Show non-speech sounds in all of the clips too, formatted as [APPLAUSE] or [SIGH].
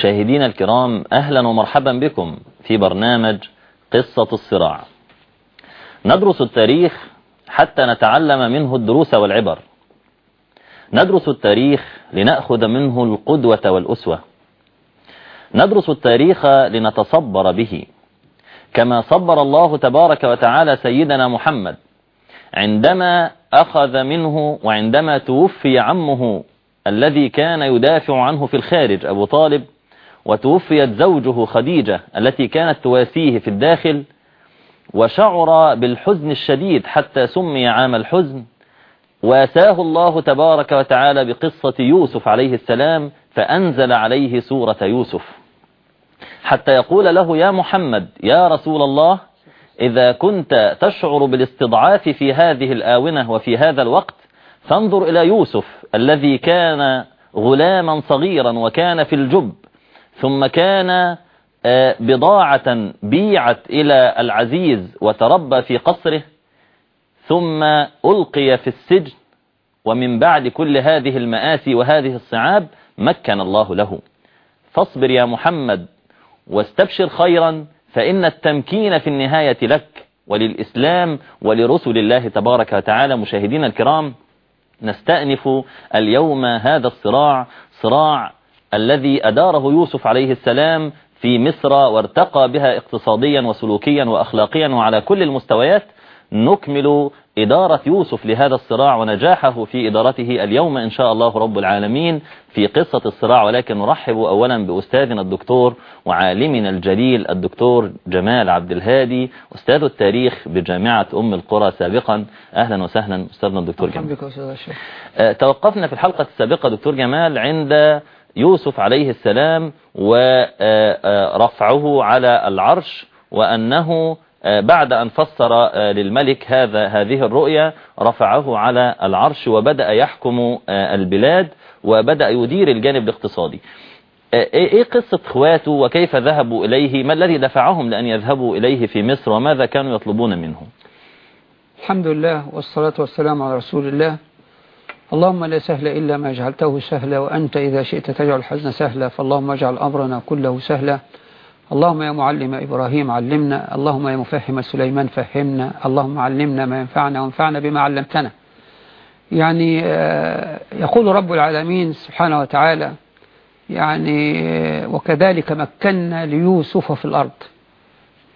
مشاهدينا الكرام أهلا ومرحبا بكم في برنامج قصة الصراع. ندرس التاريخ حتى نتعلم منه الدروس والعبر. ندرس التاريخ لنأخذ منه القدوة والأسوة. ندرس التاريخ لنتصبر به. كما صبر الله تبارك وتعالى سيدنا محمد عندما أخذ منه وعندما توفي عمه الذي كان يدافع عنه في الخارج أبو طالب وتوفيت زوجه خديجة التي كانت تواسيه في الداخل وشعر بالحزن الشديد حتى سمي عام الحزن. واساه الله تبارك وتعالى بقصة يوسف عليه السلام فأنزل عليه سورة يوسف. حتى يقول له يا محمد يا رسول الله إذا كنت تشعر بالاستضعاف في هذه الآونة وفي هذا الوقت فانظر إلى يوسف الذي كان غلاما صغيرا وكان في الجب. ثم كان آه، بضاعة بيعت إلى العزيز وتربى في قصره ثم ألقي في السجن ومن بعد كل هذه المآسي وهذه الصعاب مكن الله له. فاصبر يا محمد واستبشر خيرا فإن التمكين في النهاية لك وللإسلام ولرسل الله تبارك وتعالى مشاهدينا الكرام نستأنف اليوم هذا الصراع صراع الذي أداره يوسف عليه السلام في مصر وارتقى بها اقتصاديا وسلوكيا وأخلاقيا وعلى كل المستويات نكمل إدارة يوسف لهذا الصراع ونجاحه في إدارته اليوم إن شاء الله رب العالمين في قصة الصراع ولكن نرحب أولا بأستاذنا الدكتور وعالمنا الجليل الدكتور جمال عبد الهادي أستاذ التاريخ بجامعة أم القرى سابقا. أهلا وسهلا أستاذنا الدكتور جمال. آه، توقفنا في الحلقة السابقة دكتور جمال عند يوسف عليه السلام ورفعه على العرش وأنه بعد أن فسر للملك هذا هذه الرؤيا رفعه على العرش وبدأ يحكم البلاد وبدأ يدير الجانب الاقتصادي. إيه قصة إخواته وكيف ذهبوا إليه؟ ما الذي دفعهم لأن يذهبوا إليه في مصر وماذا كانوا يطلبون منه الحمد لله والصلاة والسلام على رسول الله. اللهم لا سهل إلا ما جعلته سهلا وأنت إذا شئت تجعل الحزن سهلا فاللهم اجعل أمرنا كله سهلا. اللهم يا معلم إبراهيم علمنا اللهم يا مفهم سليمان فهمنا اللهم علمنا ما ينفعنا وانفعنا بما علمتنا. يعني آه، يقول رب العالمين سبحانه وتعالى يعني آه، وكذلك مكنا ليوسف في الأرض.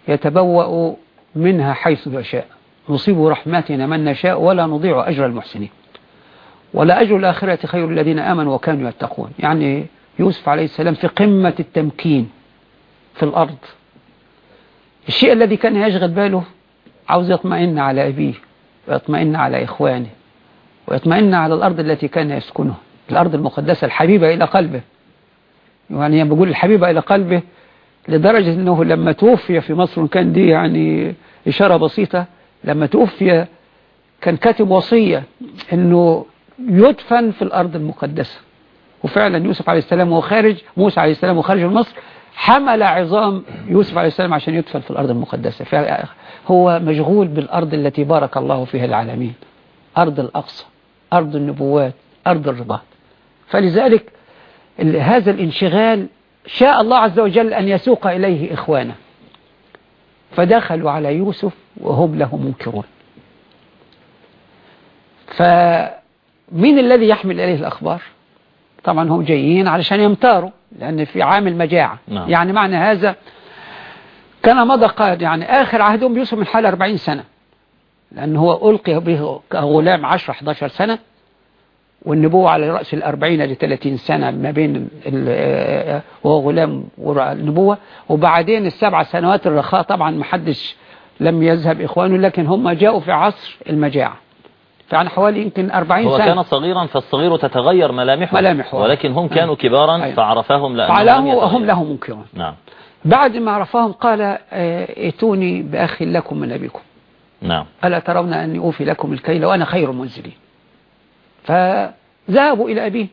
يتبوأ منها حيث يشاء نصيب رحمتنا من نشاء ولا نضيع أجر المحسنين. ولا أجر الآخرة خير الذين آمنوا وكانوا يتقون. يعني يوسف عليه السلام في قمة التمكين في الأرض. الشيء الذي كان يشغل باله عاوز يطمئن على أبيه ويطمئن على إخوانه ويطمئن على الأرض التي كان يسكنها الأرض المقدسة الحبيبة إلى قلبه. يعني بقول الحبيبة إلى قلبه لدرجة أنه لما توفي في مصر كان دي يعني إشارة بسيطة لما توفي كان كاتب وصية أنه يدفن في الأرض المقدسة. وفعلا يوسف عليه السلام وهو خارج موسى عليه السلام وخارج من مصر حمل عظام يوسف عليه السلام عشان يدفن في الأرض المقدسة. هو مشغول بالأرض التي بارك الله فيها العالمين. أرض الأقصى أرض النبوات أرض الرباط. فلذلك هذا الانشغال شاء الله عز وجل أن يسوق إليه إخوانه. فدخلوا على يوسف وهم له منكرون. فمين الذي يحمل إليه الأخبار؟ طبعا هم جايين علشان يمتاروا لأن في عامل مجاعة. نعم. يعني معنى هذا كان مضى قائد يعني آخر عهدهم بيوسف من حوالي 40 سنة. لأن هو ألقي به كغلام 10 11 سنة والنبوة على رأس الأربعين لثلاثين سنة ما بين وهو غلام والنبوة وبعدين السبع سنوات الرخاء طبعا محدش لم يذهب إخوانه لكن هم جاءوا في عصر المجاعة. يعني حوالي يمكن 40 هو سنة. هو كان صغيرا فالصغير تتغير ملامحه. ملامحه. ولكن هم كانوا كبارا أيوة. فعرفهم لأنهم وهم له منكرون نعم. بعد ما عرفهم قال ائتوني بأخ لكم من أبيكم. نعم. ألا ترون أني أوفي لكم الكيل وأنا خير المنزلين. فذهبوا إلى أبيه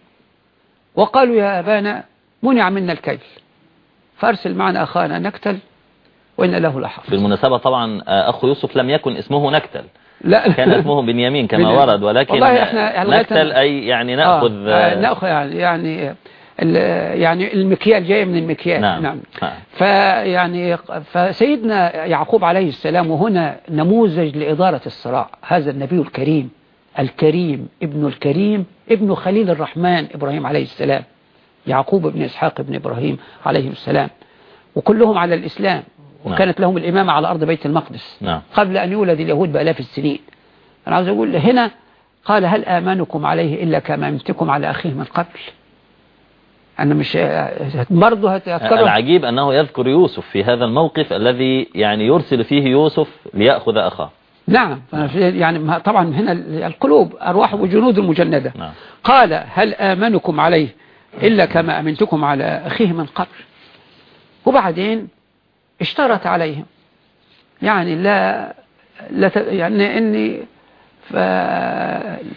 وقالوا يا أبانا منع منا الكيل. فأرسل معنا أخانا نكتل وإن له لحافظ بالمناسبة طبعا أخ يوسف لم يكن اسمه نكتل. لا كان اسمه بنيامين كما ورد ولكن والله إحنا نكتل أي يعني نأخذ آه نأخذ يعني, يعني يعني المكيال جاي من المكيال نعم. نعم. نعم. فيعني فسيدنا يعقوب عليه السلام وهنا نموذج لإدارة الصراع هذا النبي الكريم الكريم ابن الكريم ابن خليل الرحمن إبراهيم عليه السلام يعقوب بن إسحاق بن إبراهيم عليه السلام وكلهم على الإسلام. وكانت لهم الإمامة على أرض بيت المقدس. نعم. قبل أن يولد اليهود بآلاف السنين. أنا عاوز أقول هنا قال هل آمنكم عليه إلا كما أمنتكم على أخيه من قبل؟ أنا مش برضه هتكرر. العجيب أنه يذكر يوسف في هذا الموقف الذي يعني يرسل فيه يوسف ليأخذ أخاه. نعم. يعني طبعا هنا القلوب أرواح وجنود مجندة نعم. قال هل آمنكم عليه إلا كما أمنتكم على أخيه من قبل؟ وبعدين اشترط عليهم يعني لا, لا يعني إني ف...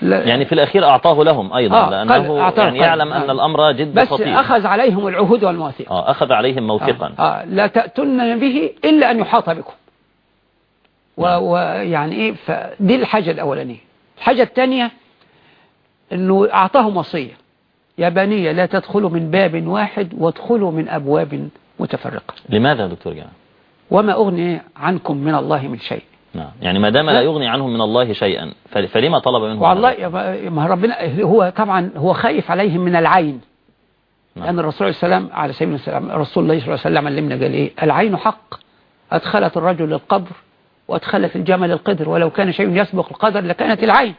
لا يعني في الأخير أعطاه لهم أيضا آه، لأنه أعطاه يعني. يعلم أن آه. الأمر جد بس خطير أخذ عليهم العهود والمواثيق آه، أخذ عليهم موثقا آه. آه. لا تأتون به إلا أن يحاط بكم نعم. ويعني إيه فدي الحاجة الأولانية الحاجة الثانية أنه أعطاهم وصية يا بني لا تدخلوا من باب واحد وادخلوا من أبواب متفرقة. لماذا دكتور جمال وما أغني عنكم من الله من شيء. نعم. يعني ما دام لا يغني عنهم من الله شيئا فلما طلب منهم والله ما- ربنا هو طبعا هو خايف عليهم من العين. نعم. لأن الرسول عليه السلام على سبيل السلام رسول الله صلى الله عليه وسلم علمنا قال إيه؟ العين حق. أدخلت الرجل للقبر وأدخلت الجمل القدر. ولو كان شيء يسبق القدر لكانت العين.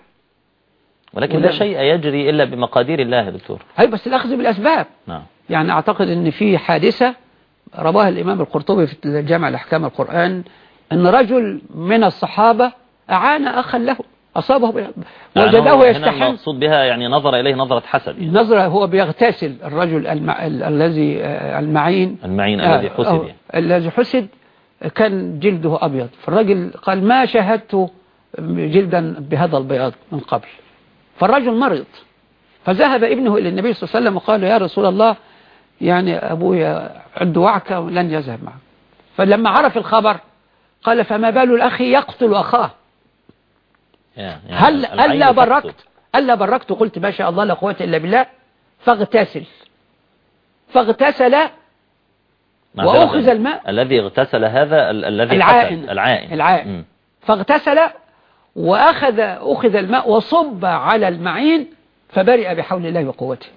ولكن لا شيء يجري إلا بمقادير الله يا دكتور. هي بس الأخذ بالأسباب. نعم. يعني أعتقد أن في حادثة رواها الإمام القرطبي في الجامع الأحكام القرآن أن رجل من الصحابة أعان أخا له أصابه يعني وجده يستحم المقصود بها يعني نظر إليه نظرة حسد يعني. نظرة هو بيغتسل الرجل المع... ال- الذي آه، المعين. المعين آه، الذي حسد يعني. الذي حسد كان جلده أبيض. فالرجل قال ما شاهدت جلدا بهذا البياض من قبل. فالرجل مرض فذهب ابنه إلى النبي صلى الله عليه وسلم وقال يا رسول الله يعني أبويا عنده وعكة ولن يذهب معه فلما عرف الخبر قال فما بال الأخ يقتل أخاه يعني هل ألا. بركت ألا بركت قلت ما شاء الله لا قوة إلا بالله فاغتسل فاغتسل. وأخذ الماء. الذي اغتسل هذا ال- الذي العائن. العائن العائن. فاغتسل وأخذ أخذ الماء وصب على المعين فبرئ بحول الله وقوته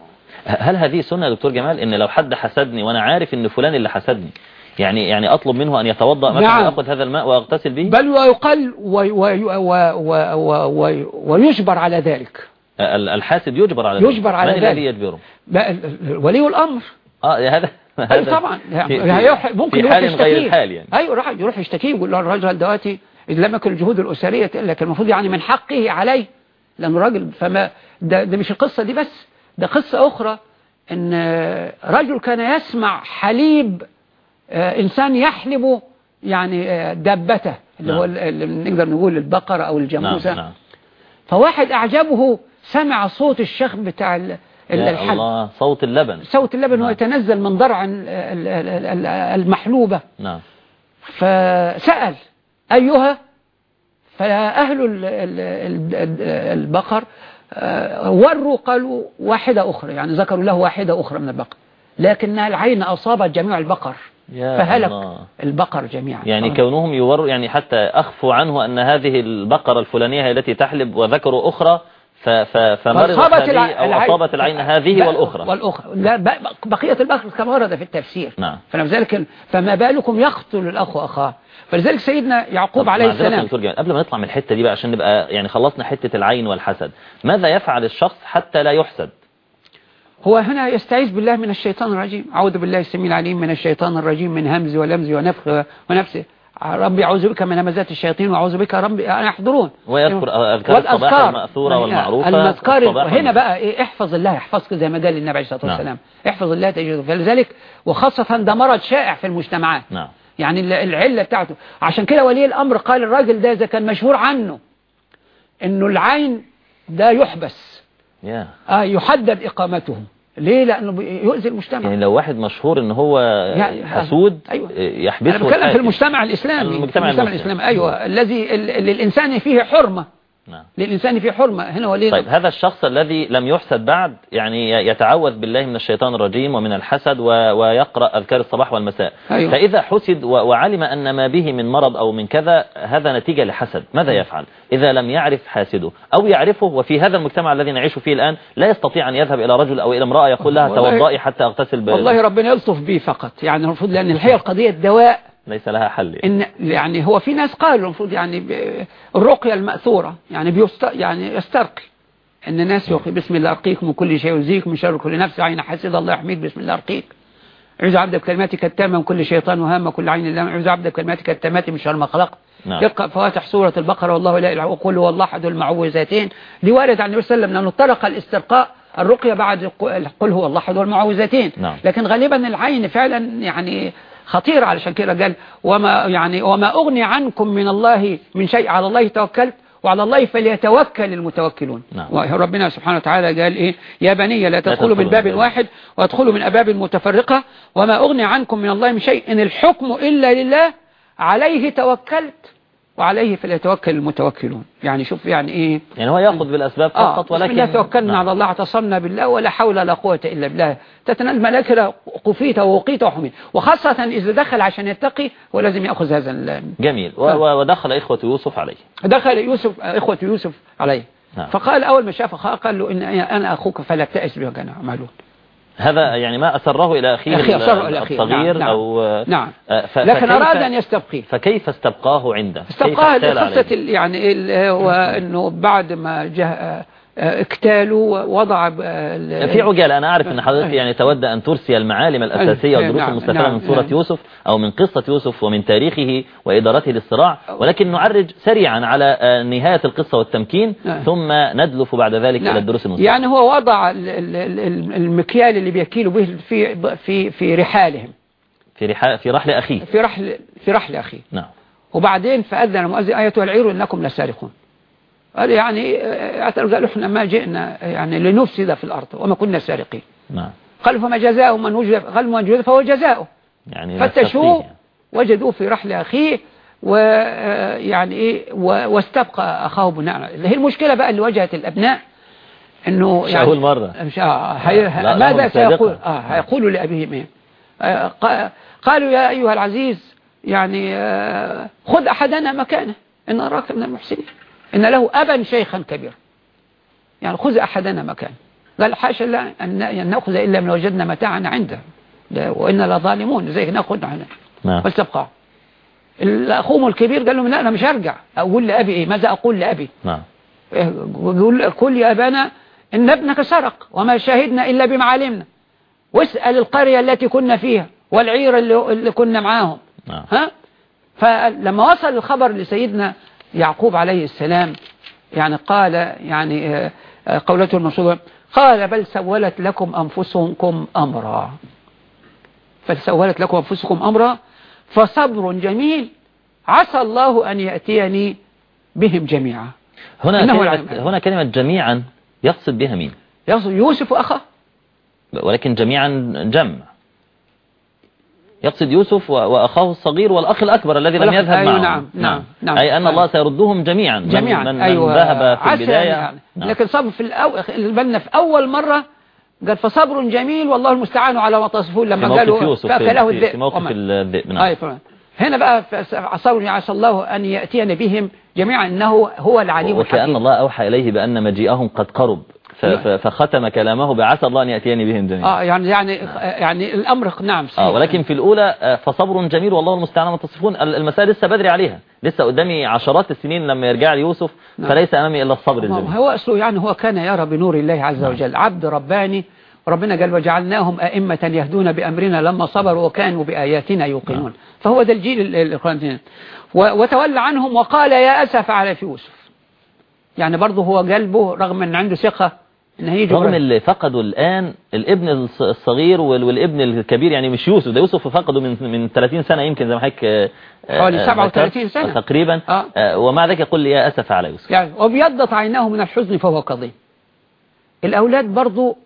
هل هذه سنة يا دكتور جمال إن لو حد حسدني وأنا عارف إن فلان اللي حسدني يعني يعني أطلب منه أن يتوضأ مثلا نعم. واخذ هذا الماء وأغتسل به؟ بل ويقل وي وي وي وي وي ويجبر على ذلك. ال- الحاسد يجبر على يجبر على من ذلك. الذي يجبره ولي الأمر. آه هذا أي هذا طبعا. هيح- ممكن في يروح حال. غير الحال يعني. أيوه راح يروح يشتكيه يقول له الراجل دلوقتي لم يكن الجهود الأسرية لكن المفروض يعني من حقه عليه. لأنه راجل فما ده, ده مش القصة دي بس. ده قصة أخرى إن رجل كان يسمع حليب آه، إنسان يحلب يعني آه، دابته اللي نعم. هو ال- اللي نقدر نقول البقرة أو نعم الجاموسة نعم فواحد أعجبه سمع صوت الشخ بتاع الحلب الله صوت اللبن صوت اللبن هو نعم. يتنزل من ضرع ال- ال- ال- ال- المحلوبة نعم فسأل أيها فأهل ال- ال- ال- ال- البقر آه، وروا قالوا واحدة أخرى يعني ذكروا له واحدة أخرى من البقر لكنها العين أصابت جميع البقر فهلك الله. البقر جميعا يعني آه. كونهم يوروا يعني حتى أخفوا عنه أن هذه البقرة الفلانية هي التي تحلب وذكروا أخرى فمرضت هذه أو أصابت العين هذه والأخرى. والأخرى. لا ب- بقية كما ورد في التفسير. نعم. فلذلك فما بالكم يقتل الأخ أخاه فلذلك سيدنا يعقوب عليه السلام دكتور جمال، قبل ما نطلع من الحتة دي بقى عشان نبقى يعني خلصنا حتة العين والحسد ماذا يفعل الشخص حتى لا يحسد؟ هو هنا يستعيذ بالله من الشيطان الرجيم. أعوذ بالله السميع العليم من الشيطان الرجيم من همز ولمز ونفخ ونفسه ربي أعوذ بك من همزات الشياطين وأعوذ بك ربي أن يحضرون. ويذكر أذكار الصباح المأثورة والمعروفة. المذكار الصباح هنا. بقى إيه احفظ الله احفظك زي ما قال النبي عليه الصلاة نعم. والسلام. احفظ الله تجده. فلذلك وخاصة ده مرض شائع في المجتمعات. نعم. يعني ال- العلة بتاعته. عشان كده ولي الأمر قال الراجل ده إذا كان مشهور عنه إنه العين ده يحبس. يا آه يحدد إقامته. ليه؟ لأنه يؤذي المجتمع. يعني لو واحد مشهور إن هو يعني- حسود أيوة. يحبسه أنا بتكلم في. المجتمع الإسلامي. المجتمع المجتمع. الإسلامي. أيوة. الذي ال- للإنسان فيه حرمة. نعم. للإنسان في حرمة. هنا وليه طيب هذا الشخص الذي لم يحسد بعد يعني يتعوذ بالله من الشيطان الرجيم ومن الحسد و... ويقرأ أذكار الصباح والمساء. أيوه. فإذا حسد و... وعلم أن ما به من مرض أو من كذا هذا نتيجة لحسد. ماذا يفعل؟ إذا لم يعرف حاسده. أو يعرفه وفي هذا المجتمع الذي نعيش فيه الآن لا يستطيع أن يذهب إلى رجل أو إلى امرأة يقول لها توضئي حتى أغتسل ب... والله ربنا يلطف بيه فقط. يعني المفروض لأن الحقيقة القضية الدواء ليس لها حل إن يعني هو في ناس قالوا المفروض يعني الرقية المأثورة يعني بيست يعني يسترقي. إن الناس يقي بسم الله أرقيك من كل شيء يؤذيك من شر كل نفس عين حسد الله يحميك بسم الله أرقيك. أعوذ عبد بكلماتك التامة من كل شيطان وهامة كل عين لام أعوذ عبد بكلماتك التامات من شر ما خلق. نعم. يقرأ فواتح سورة البقرة والله لا إله إلا هو. الله أحد المعوذتين دي وارد عن النبي صلى الله عليه وسلم أنه طرق الاسترقاء الرقية بعد قل هو الله أحد والمعوذتين نعم. لكن غالبا العين فعلا يعني خطيرة علشان كده قال وما يعني وما أغني عنكم من الله من شيء على الله توكلت وعلى الله فليتوكل المتوكلون نعم. وربنا سبحانه وتعالى قال إيه يا بني لا تدخلوا تدخلوا من باب من باب. واحد وادخلوا من أباب متفرقة وما أغني عنكم من الله من شيء إن الحكم إلا لله عليه توكلت وعليه فليتوكل المتوكلون. يعني شوف يعني إيه؟ يعني هو يأخذ بالأسباب آه فقط ولكن ولكن الله توكلنا نعم. على الله اعتصمنا بالله ولا حول ولا قوة إلا بالله. تتنال الملائكة قفيت ووقيت وحميت وخاصة إذا دخل عشان يتقي هو لازم يأخذ هذا جميل. و... نعم. ودخل إخوة يوسف عليه. دخل يوسف إخوة يوسف عليه. نعم. فقال أول ما شاف أخاه قال له إن أنا أخوك فلا تأس بما كان يعملون هذا يعني ما أسره إلى أخيه أخيه. الصغير نعم. أو نعم آه، لكن أراد أن يستبقيه فكيف استبقاه عنده استبقاه لقصة يعني وأنه بعد ما جاء اكتالوا ووضع ال- في عجالة. أنا أعرف أن حضرتك يعني تود أن ترسي المعالم الأساسية أي، والدروس نعم، المستفادة نعم، من سورة نعم. يوسف أو من قصة يوسف ومن تاريخه وإدارته للصراع. ولكن نعرج سريعا على آه، نهاية القصة والتمكين. ثم ندلف بعد ذلك إلى الدروس المستفادة يعني هو وضع ال- ال- ال- المكيال اللي بيكيلوا به في في في رحالهم. في رحا- في رحل أخيه. في رحل في رحل أخيه. نعم. وبعدين فأذن المؤذن أيتها العير إنكم لسارقون. قال يعني آه، اعترضوا قالوا إحنا ما جئنا يعني لنفسد في الأرض وما كنا سارقين. نعم. قال فما جزاء من وجد قال من وجد فهو جزاؤه. يعني فتشوه. وجدوه في رحل أخيه ويعني إيه و- واستبقى أخاه بناء اللي هي المشكلة بقى اللي واجهت الأبناء إنه مش أول مرة. مش آه هي لا، ماذا. سيقول؟ آه هيقولوا لأبيهم إيه؟ آه قا- قالوا يا أيها العزيز يعني آه خذ أحدنا مكانه. إن أراك من المحسنين. إن له أبا شيخا كبيرا. يعني خذ أحدنا مكانه. قال حاشا لا أن نأخذ إلا من وجدنا متاعنا عنده. وإنا لظالمون زي نأخذ عنه نعم. فاستبقى أخوهم الكبير قال لهم لا أنا مش هرجع. أقول لأبي إيه ماذا أقول لأبي؟ نعم. يقول قل يا أبانا إن ابنك سرق وما شهدنا إلا بما علمنا. واسأل القرية التي كنا فيها والعير اللي, اللي كنا معاهم. نعم. ها؟ فلما وصل الخبر لسيدنا يعقوب عليه السلام يعني قال يعني آه، آه، قولته المنصوبة قال بل سولت لكم أنفسكم أمرا. فسولت لكم أنفسكم أمرا فصبر جميل عسى الله أن يأتيني بهم جميعا. هنا كلمة. هنا كلمة جميعا يقصد بها مين؟ يقصد يوسف أخاه ولكن جميعا جمع. يقصد يوسف وأخاه الصغير والأخ الأكبر الذي لم يذهب أيوة معه نعم، نعم، نعم. أي أن أيوة. الله سيردهم جميعا من- جميعا من, من أيوة ذهب في عسى البداية يعني. نعم. لكن صبر في الأول بالنا في أول مرة قال فصبر جميل والله المستعان على ما تصفون لما قالوا فأكله الذئب في موقف. الذئب نعم. أي فعلا. هنا بقى عصر عسى الله أن يأتينا بهم جميعا إنه هو العليم وكأن الحكيم الله أوحى إليه بأن مجيئهم قد قرب فختم كلامه بعسى الله أن يأتيني بهم جميعا. آه يعني يعني يعني الأمر نعم صحيح. آه ولكن في الأولى آه، فصبر جميل والله المستعان ما تصفون. ال- المسألة لسه بدري عليها. لسه قدامي عشرات السنين لما يرجع لي يوسف نعم. فليس أمامي إلا الصبر الجميل. هو أصله يعني هو كان يرى بنور الله عز وجل. عبد رباني وربنا قال وجعلناهم أئمة يهدون بأمرنا لما صبروا وكانوا بآياتنا يوقنون. فهو ده الجيل ال- ال- القرآن وتولى عنهم وقال يا أسف على يوسف. يعني برضه هو قلبه رغم أن عنده ثقة رغم اللي فقدوا الآن الابن الص- الصغير وال- والابن الكبير يعني مش يوسف ده يوسف فقده من من 30 سنة يمكن زي ما حضرتك آه، آه، حوالي آه، 37 ذكرت سنة. تقريبا آه. آه، ومع ذلك يقول لي يا أسف على يوسف يعني وبيضت عيناه من الحزن فهو كظيم الأولاد برضو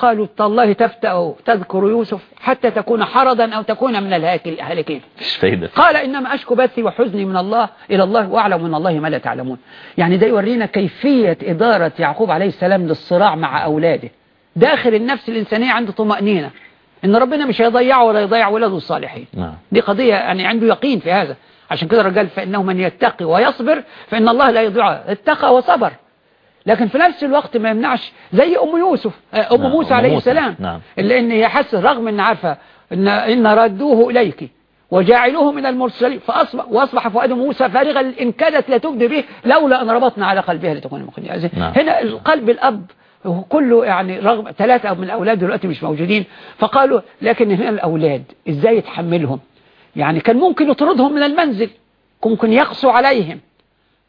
قالوا تالله تفتأ تذكر يوسف حتى تكون حرضا أو تكون من الهالكين. قال إنما أشكو بثي وحزني من الله إلى الله وأعلم من الله ما لا تعلمون. يعني ده يورينا كيفية إدارة يعقوب عليه السلام للصراع مع أولاده. داخل النفس الإنسانية عنده طمأنينة. إن ربنا مش هيضيعه ولا يضيع ولاده الصالحين. نعم. دي قضية يعني عنده يقين في هذا. عشان كده الرجال فإنه من يتقي ويصبر فإن الله لا يضيعه اتقى وصبر. لكن في نفس الوقت ما يمنعش زي أم يوسف آه، أم نعم، موسى أم عليه موسى، السلام. نعم. اللي إن هي حس رغم إن عارفة إن, إن ردوه إليك وجاعلوه من المرسلين فأصبح وأصبح فؤاد موسى فارغا إن كادت لتبدي به لولا أن ربطنا على قلبها لتكون مخنية نعم. هنا القلب الأب كله يعني رغم ثلاثة من الأولاد دلوقتي مش موجودين فقالوا لكن هنا الأولاد إزاي يتحملهم؟ يعني كان ممكن يطردهم من المنزل ممكن يقسو عليهم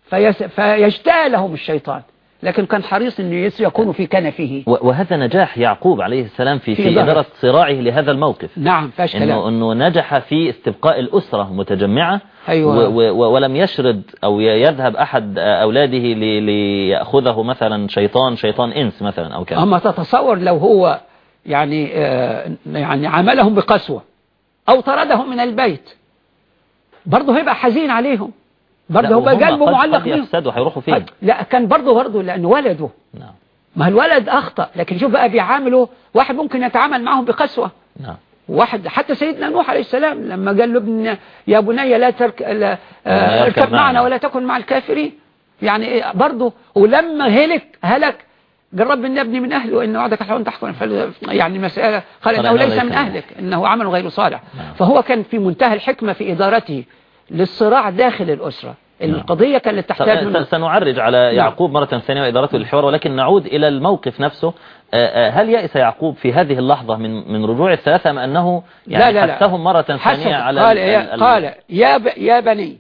فيس فيجتالهم الشيطان. لكن كان حريص أن يكونوا في كنفه. وهذا نجاح يعقوب عليه السلام في, في إدارة. صراعه لهذا الموقف. نعم فاش إنه, كلام. إنه نجح في استبقاء الأسرة متجمعة. أيوة. و و ولم يشرد أو يذهب أحد أولاده لي- ليأخذه مثلا شيطان شيطان إنس مثلا أو كذا. أما تتصور لو هو يعني آه يعني عملهم بقسوة أو طردهم من البيت برضه هيبقى حزين عليهم. برضه هو قلبه معلق قد بيهم. يفسدوا هيروحوا فين؟ لا كان برضه برضه لأنه ولده. نعم. ما الولد أخطأ لكن شوف بقى بيعامله واحد ممكن يتعامل معهم بقسوة. نعم. واحد حتى سيدنا نوح عليه السلام لما قال له ابن يا بني لا ترك لا آه، اركب معنا. معنا. ولا تكن مع الكافرين. يعني برضه ولما هلك هلك. قال رب إن ابني من أهله وإن وعدك الحق تحكم. يعني مسألة قال إنه ليس من أهلك إنه عمل غير صالح. نعم. فهو كان في منتهى الحكمة في إدارته. للصراع داخل الأسرة. القضية كانت تحتاج منه سنعرج على يعقوب مرة ثانية وإدارته للحوار ولكن نعود إلى الموقف نفسه. آه، آه، هل يأس يعقوب في هذه اللحظة من من رجوع الثلاثة أم أنه يعني لا لا. حثهم مرة ثانية على قال, ال- قال يا, يا بني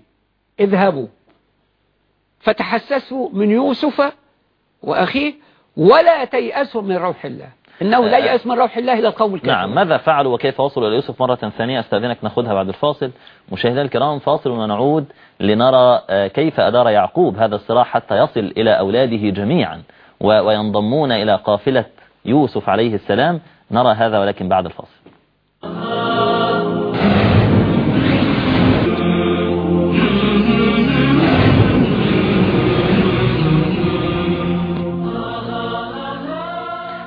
اذهبوا. فتحسسوا من يوسف وأخيه ولا تيأسوا من روح الله. إنه لا آه. يأس من روح الله إلى القوم الكافرين. نعم ماذا فعلوا وكيف وصلوا إلى يوسف مرة ثانية؟ أستاذنك نأخذها بعد الفاصل. مشاهدينا الكرام فاصل ونعود لنرى آه، كيف أدار يعقوب هذا الصراع حتى يصل إلى أولاده جميعا وينضمون إلى قافلة يوسف عليه السلام. نرى هذا ولكن بعد الفاصل.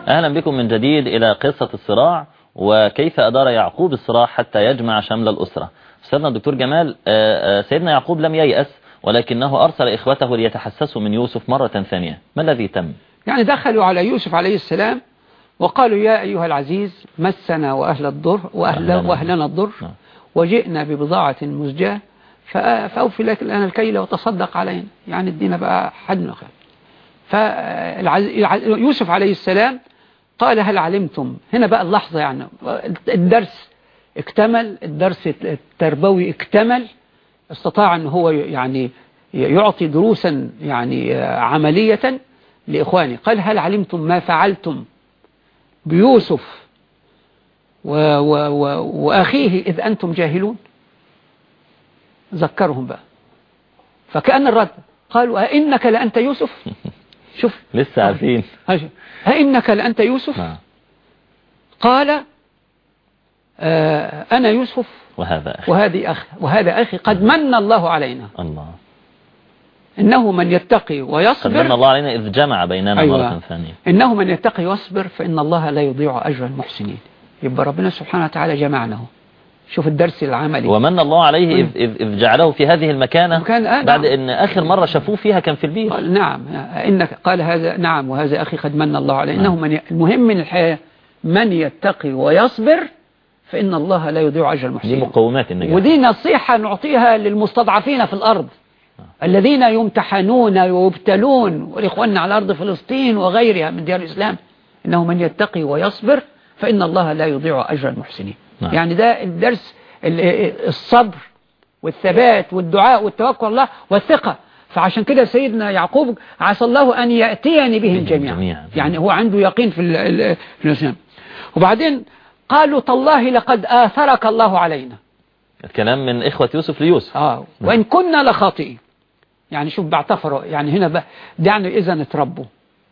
أهلا بكم من جديد إلى قصة الصراع وكيف أدار يعقوب الصراع حتى يجمع شمل الأسرة أستاذنا الدكتور جمال آه، آه، سيدنا يعقوب لم ييأس ولكنه أرسل إخوته ليتحسسوا من يوسف مرة ثانية ما الذي تم؟ يعني دخلوا على يوسف عليه السلام وقالوا يا أيها العزيز مسنا وأهل الضر وأهل أهلنا. وأهلنا الضر نعم. وجئنا ببضاعة مزجاة فأ- فأوفي لك الآن الكيل وتصدق علينا يعني ادينا بقى حد من خير فيوسف عليه السلام قال هل علمتم؟ هنا بقى اللحظة يعني. الدرس اكتمل الدرس التربوي اكتمل. استطاع ان هو يعني يعطي دروسا يعني عملية لإخواني. قال هل علمتم ما فعلتم؟ بيوسف و و و وأخيه إذ أنتم جاهلون. ذكرهم بقى. فكأن الرد قالوا أئنك لأنت يوسف؟ شوف. لسه عارفين. هاي- أئنك لأنت يوسف؟ نعم. قال آه أنا يوسف. وهذا أخي. وهذه أخ وهذا أخي. قد من الله علينا. الله. إنه من يتقي قد من ويصبر الله علينا إذ جمع بيننا أيوة. مرة ثانية. إنه من يتقي ويصبر فإن الله لا يضيع أجر المحسنين. يبقى ربنا سبحانه وتعالى جمعنا. شوف الدرس العملي. ومن الله عليه إذ, إذ, إذ جعله في هذه المكانة مكان- آه، بعد نعم. أن آخر مرة شافوه فيها كان في البيت قال نعم إنك قال هذا نعم وهذا أخي قد من الله عليه. نعم. إنه من ي... المهم من الحياة من يتقي ويصبر فإن الله لا يضيع أجر دي المحسنين مقومات النجاح. ودي نصيحة نعطيها للمستضعفين في الأرض. الذين يمتحنون ويبتلون والإخوان على أرض فلسطين وغيرها من ديار الإسلام إنه من يتقي ويصبر فإن الله لا يضيع أجر المحسنين. نعم. يعني ده الدرس ال- الصبر والثبات والدعاء والتوكل على الله والثقة. فعشان كده سيدنا يعقوب عسى الله أن يأتيني بهم جميعا. يعني هو عنده يقين في ال- ال- في الإسلام. وبعدين قالوا تالله لقد آثرك الله علينا. الكلام من إخوة يوسف ليوسف. آه وإن كنا لخاطئين. يعني شوف بعتفروا. يعني هنا بقى ده يعني إذا اتربوا.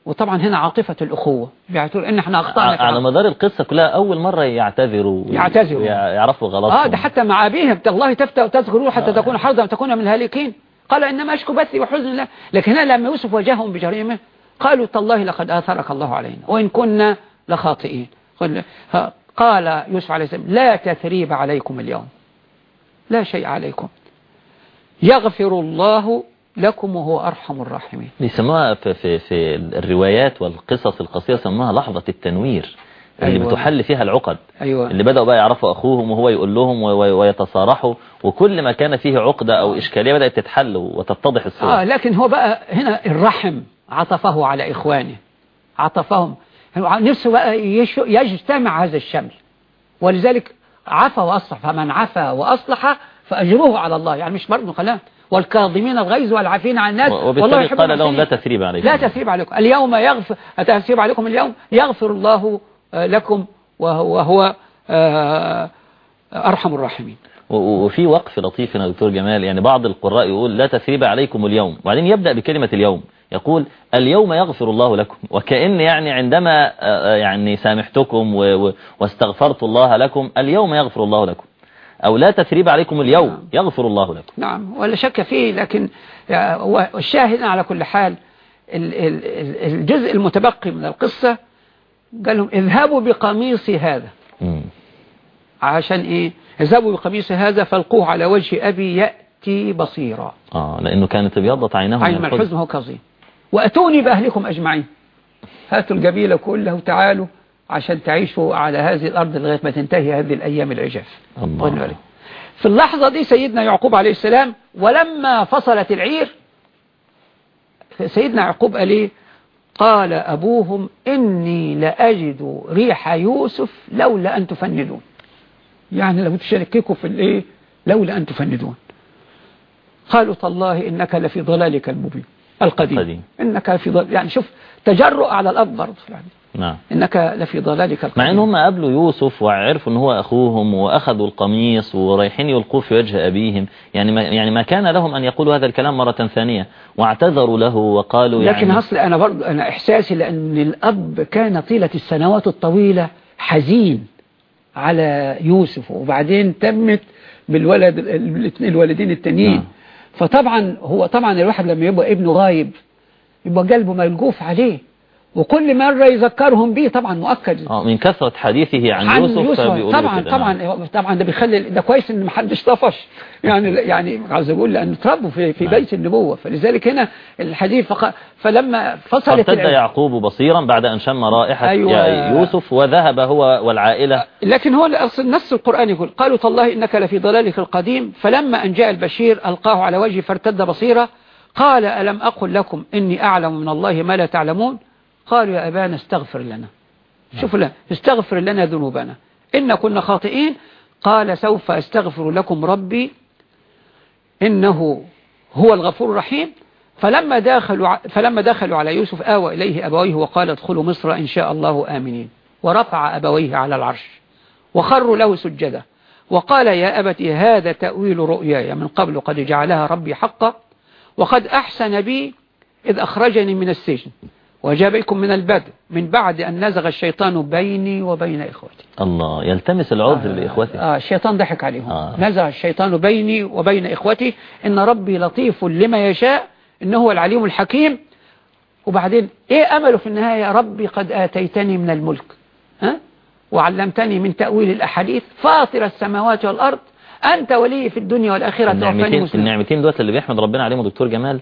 وطبعا هنا عاطفة الأخوة. بيعتبر إن إحنا أخطأنا على. مدار القصة كلها أول مرة يعتذروا. يعتذروا. يعرفوا غلطهم. آه ده حتى مع أبيهم. الله تفتى وتذكروا حتى تكون حرضا وتكون من الهالكين. قال إنما أشكو بثي وحزن الله. لكن هنا لما يوسف واجههم بجريمة قالوا تالله لقد آثرك الله علينا. وإن كنا لخاطئين. قال يوسف عليه السلام لا تثريب عليكم اليوم. لا شيء عليكم. يغفر الله لكم وهو أرحم الراحمين. بيسموها في, في, في الروايات والقصص القصيرة سموها لحظة التنوير اللي أيوة. بتحل فيها العقد. أيوة. اللي بدأوا بقى يعرفوا أخوهم وهو يقول لهم ويتصارحوا وكل ما كان فيه عقدة أو إشكالية بدأت تتحل وتتضح الصورة. آه لكن هو بقى هنا الرحم عطفه على إخوانه. عطفهم. نفسه بقى يجتمع هذا الشمل. ولذلك عفى وأصلح فمن عفى وأصلح فأجره على الله. يعني مش برضه كلام والكاظمين الغيظ والعافين عن الناس. والله قال لهم لا. تثريب عليكم. لا تثريب عليكم. اليوم يغفر تثريب عليكم اليوم. يغفر الله آه، لكم وهو, آه، أرحم الراحمين. وفي وقف لطيف يا دكتور جمال. يعني بعض القراء يقول لا تثريب عليكم اليوم. وبعدين يبدأ بكلمة اليوم. يقول اليوم يغفر الله لكم. وكأن يعني عندما آه، يعني سامحتكم واستغفرت الله لكم اليوم يغفر الله لكم. أو لا تثريب عليكم اليوم يغفر الله لكم. نعم ولا شك فيه لكن آه، الشاهد على كل حال ال- ال- ال- الجزء المتبقي من القصة قال لهم اذهبوا بقميصي هذا. مم. عشان إيه؟ اذهبوا بقميصي هذا فالقوه على وجه أبي يأتي بصيرا. آه لأنه كانت ابيضت عينه عين الحزن. هو كظيم. وأتوني بأهلكم أجمعين. هاتوا القبيلة كلها وتعالوا. عشان تعيشوا على هذه الأرض لغاية ما تنتهي هذه الأيام العجاف الله. في اللحظة دي سيدنا يعقوب عليه السلام ولما فصلت العير سيدنا يعقوب قال إيه؟ قال أبوهم إني لأجد ريح يوسف لولا أن تفندون. يعني لو تشارككوا في الإيه؟ لولا أن تفندون. قالوا تالله إنك لفي ضلالك المبين القديم. القديم. إنك في ضلال يعني شوف تجرؤ على الأرض برضه. يعني نعم. إنك لفي ضلالك القديم. مع ان هم قابلوا يوسف وعرفوا إن هو أخوهم وأخذوا القميص ورايحين يلقوه في وجه أبيهم. يعني ما يعني ما كان لهم أن يقولوا هذا الكلام مرة ثانية. واعتذروا له وقالوا لكن يعني أصل أنا برضه أنا إحساسي لأن الأب كان طيلة السنوات الطويلة حزين على يوسف وبعدين تمت بالولد الاثنين الوالدين التانيين. نعم. فطبعا هو طبعا الواحد لما يبقى ابنه غايب يبقى قلبه ملجوف عليه. وكل مرة يذكرهم بيه طبعا مؤكد. آه، من كثرة حديثه عن, يوسف, فبيقولوا طبعا كده، نعم. طبعا طبعا ده بيخلي ده كويس إن محدش طفش. يعني يعني عاوز أقول لأن تربوا في في نعم. بيت النبوة. فلذلك هنا الحديث فق... فلما فصلت العلم يعقوب بصيرا بعد أن شم رائحة أيوة. يوسف وذهب هو والعائلة. لكن هو نفس القرآن يقول قالوا تالله إنك لفي ضلالك القديم. فلما أن جاء البشير ألقاه على وجهه فارتد بصيرا قال ألم أقل لكم إني أعلم من الله ما لا تعلمون؟ قالوا يا أبانا استغفر لنا. شوفوا لا استغفر لنا ذنوبنا. إن كنا خاطئين. قال سوف أستغفر لكم ربي. إنه هو الغفور الرحيم. فلما دخلوا فلما دخلوا على يوسف آوى إليه أبويه وقال ادخلوا مصر إن شاء الله آمنين. ورفع أبويه على العرش. وخروا له سجدا وقال يا أبت هذا تأويل رؤياي. من قبل قد جعلها ربي حقا. وقد أحسن بي إذ أخرجني من السجن. وجاء بكم من البدء من بعد أن نزغ الشيطان بيني وبين إخوتي. الله يلتمس العذر لإخوته. آه الشيطان ضحك عليهم. آه. نزغ الشيطان بيني وبين إخوتي. إن ربي لطيف لما يشاء إنه هو العليم الحكيم. وبعدين إيه أمله في النهاية؟ ربي قد آتيتني من الملك. ها؟ وعلمتني من تأويل الأحاديث. فاطر السماوات والأرض. أنت ولي في الدنيا والآخرة النعمتين النعمتين دول اللي بيحمد ربنا عليهم دكتور جمال.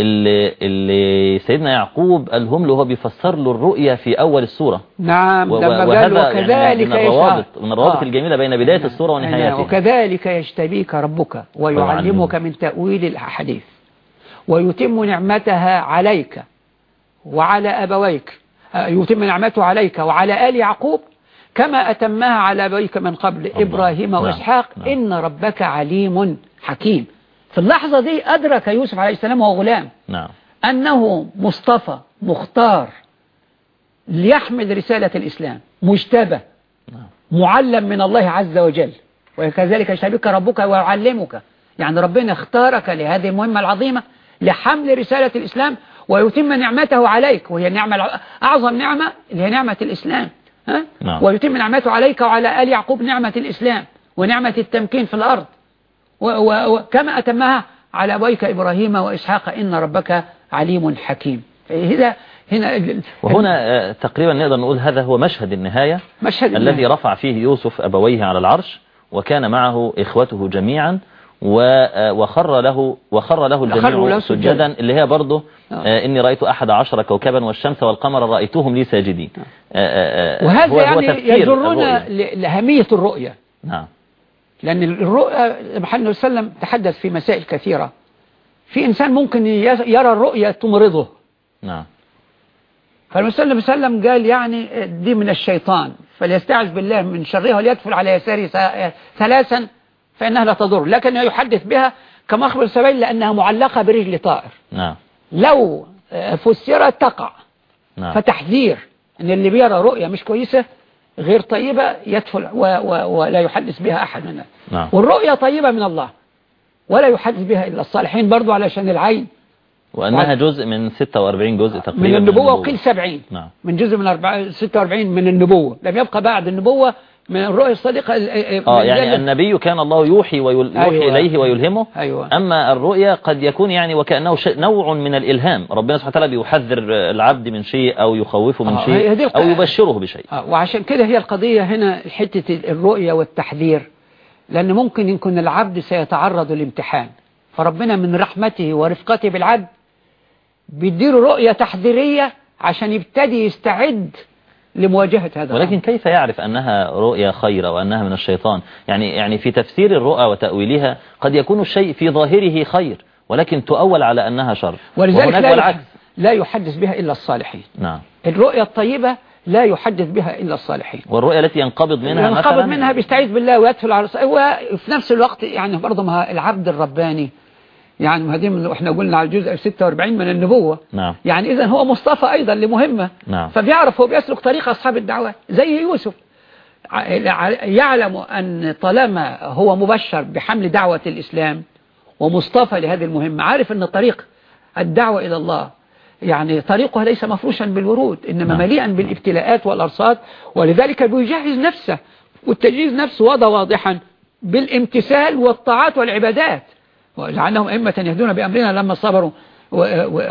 اللي, اللي سيدنا يعقوب قالهم له هو بيفسر له الرؤيا في أول السورة نعم لما قال وهذا وكذلك يعني من الروابط. من الروابط آه. الجميلة بين بداية السورة ونهايتها وكذلك يجتبيك ربك ويعلمك من تأويل الأحاديث ويتم نعمتها عليك وعلى أبويك آه، يتم نعمته عليك وعلى آل يعقوب كما أتمها على أبويك من قبل إبراهيم نعم. وإسحاق نعم. إن ربك عليم حكيم في اللحظة دي أدرك يوسف عليه السلام وهو غلام نعم. أنه مصطفى مختار ليحمل رسالة الإسلام مجتبى معلم من الله عز وجل وكذلك يشتبك ربك ويعلمك. يعني ربنا اختارك لهذه المهمة العظيمة لحمل رسالة الإسلام ويتم نعمته عليك وهي الع- أعظم نعمة اللي هي نعمة الإسلام. ها؟ نعم. ويتم نعمته عليك وعلى آل يعقوب نعمة الإسلام ونعمة التمكين في الأرض. وكما أتمها على أبويك إبراهيم وإسحاق إن ربك عليم حكيم هنا هنا وهنا آه، تقريبا نقدر نقول هذا هو مشهد النهاية مشهد الذي النهاية. رفع فيه يوسف أبويه على العرش وكان معه إخوته جميعا آه، وخر له وخر له الجميع سجدا. اللي هي برضه آه. آه، إني رأيت أحد عشر كوكبا والشمس والقمر رأيتهم لي ساجدين آه، آه، وهذا هو- يعني يجرنا لأهمية الرؤية نعم لأن الرؤية محمد صلى الله عليه وسلم تحدث في مسائل كثيرة. في إنسان ممكن يرى الرؤية تمرضه. نعم. فالنبي صلى الله عليه وسلم قال يعني دي من الشيطان. فليستعذ بالله من شرها وليدفل على يساره ث- ثلاثا فإنها لا تضر. لكن يحدث بها كما أخبر السبيل لأنها معلقة برجل طائر. نعم. لو آه، فسرت تقع. نعم. فتحذير إن اللي بيرى رؤية مش كويسة غير طيبة يدفل و و ولا يحدث بها أحد منها. نعم. والرؤية طيبة من الله ولا يحدث بها إلا الصالحين برضو علشان العين. وأنها جزء من 46 جزء تقريبا من النبوة وقيل سبعين. نعم. من جزء من أربعة- 46 من النبوة. لم يبقى بعد النبوة من الرؤية الصادقة ال- آه يعني النبي كان الله يوحي ويوحي أيوة. إليه ويلهمه أيوة. أما الرؤيا قد يكون يعني وكأنه شيء نوع من الإلهام ربنا سبحانه وتعالى بيحذر العبد من شيء أو يخوفه من آه، شيء أو يبشره بشيء آه، وعشان كده هي القضية هنا حتة الرؤية والتحذير لأن ممكن يكون العبد سيتعرض لامتحان فربنا من رحمته ورفقته بالعبد بيديله رؤية تحذيرية عشان يبتدي يستعد لمواجهة هذا ولكن. كيف يعرف أنها رؤيا خير أو أنها من الشيطان؟ يعني يعني في تفسير الرؤى وتأويلها قد يكون الشيء في ظاهره خير ولكن تؤول على أنها شر. ولذلك لا, والعكس. لا يحدث بها إلا الصالحين. نعم. الرؤية الطيبة لا يحدث بها إلا الصالحين. والرؤيا التي ينقبض منها ينقبض مثلا؟ منها بيستعيذ بالله ويدخل على رسول وفي نفس الوقت يعني برضه ما العبد الرباني يعني من إحنا قلنا على الجزء 46 من النبوة. نعم. يعني إذا هو مصطفى أيضا لمهمة. نعم. فبيعرف هو بيسلك طريق أصحاب الدعوات زي يوسف. يعلم أن طالما هو مبشر بحمل دعوة الإسلام ومصطفى لهذه المهمة عارف أن طريق الدعوة إلى الله يعني طريقها ليس مفروشا بالورود إنما نعم. مليئا بالابتلاءات والأرصاد ولذلك بيجهز نفسه والتجهيز نفسه وضع واضحا بالامتثال والطاعات والعبادات. وجعلناهم أئمة يهدون بأمرنا لما صبروا. و- و-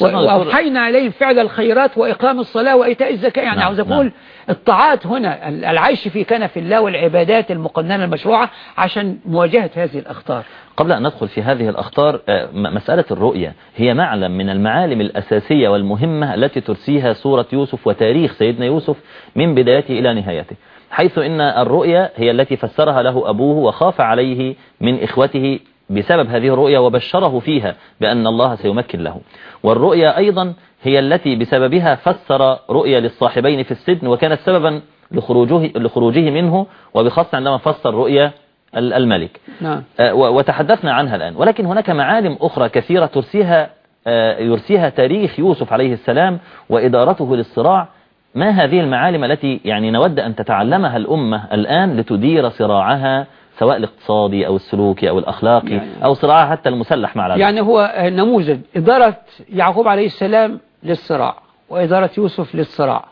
وأوحينا عليهم فعل الخيرات وإقام الصلاة وإيتاء الزكاة. يعني نعم، عاوز أقول نعم. الطاعات هنا العيش في كنف الله والعبادات المقننة المشروعة عشان مواجهة هذه الأخطار. قبل أن ندخل في هذه الأخطار آه، مسألة الرؤية. هي معلم من المعالم الأساسية والمهمة التي ترسيها سورة يوسف وتاريخ سيدنا يوسف من بدايته إلى نهايته. حيث إن الرؤية هي التي فسرها له أبوه وخاف عليه من إخوته بسبب هذه الرؤيا وبشره فيها بأن الله سيمكن له. والرؤيا أيضا هي التي بسببها فسر رؤيا للصاحبين في السجن وكانت سببا لخروجه, لخروجه منه وبخاصة عندما فسر رؤيا ال- الملك. نعم. آه، وتحدثنا عنها الآن. ولكن هناك معالم أخرى كثيرة ترسيها آه، يرسيها تاريخ يوسف عليه السلام وإدارته للصراع. ما هذه المعالم التي يعني نود أن تتعلمها الأمة الآن لتدير صراعها سواء الاقتصادي أو السلوكي أو الأخلاقي يعني- أو صراعها حتى المسلح مع العدو يعني هو نموذج إدارة يعقوب عليه السلام للصراع وإدارة يوسف للصراع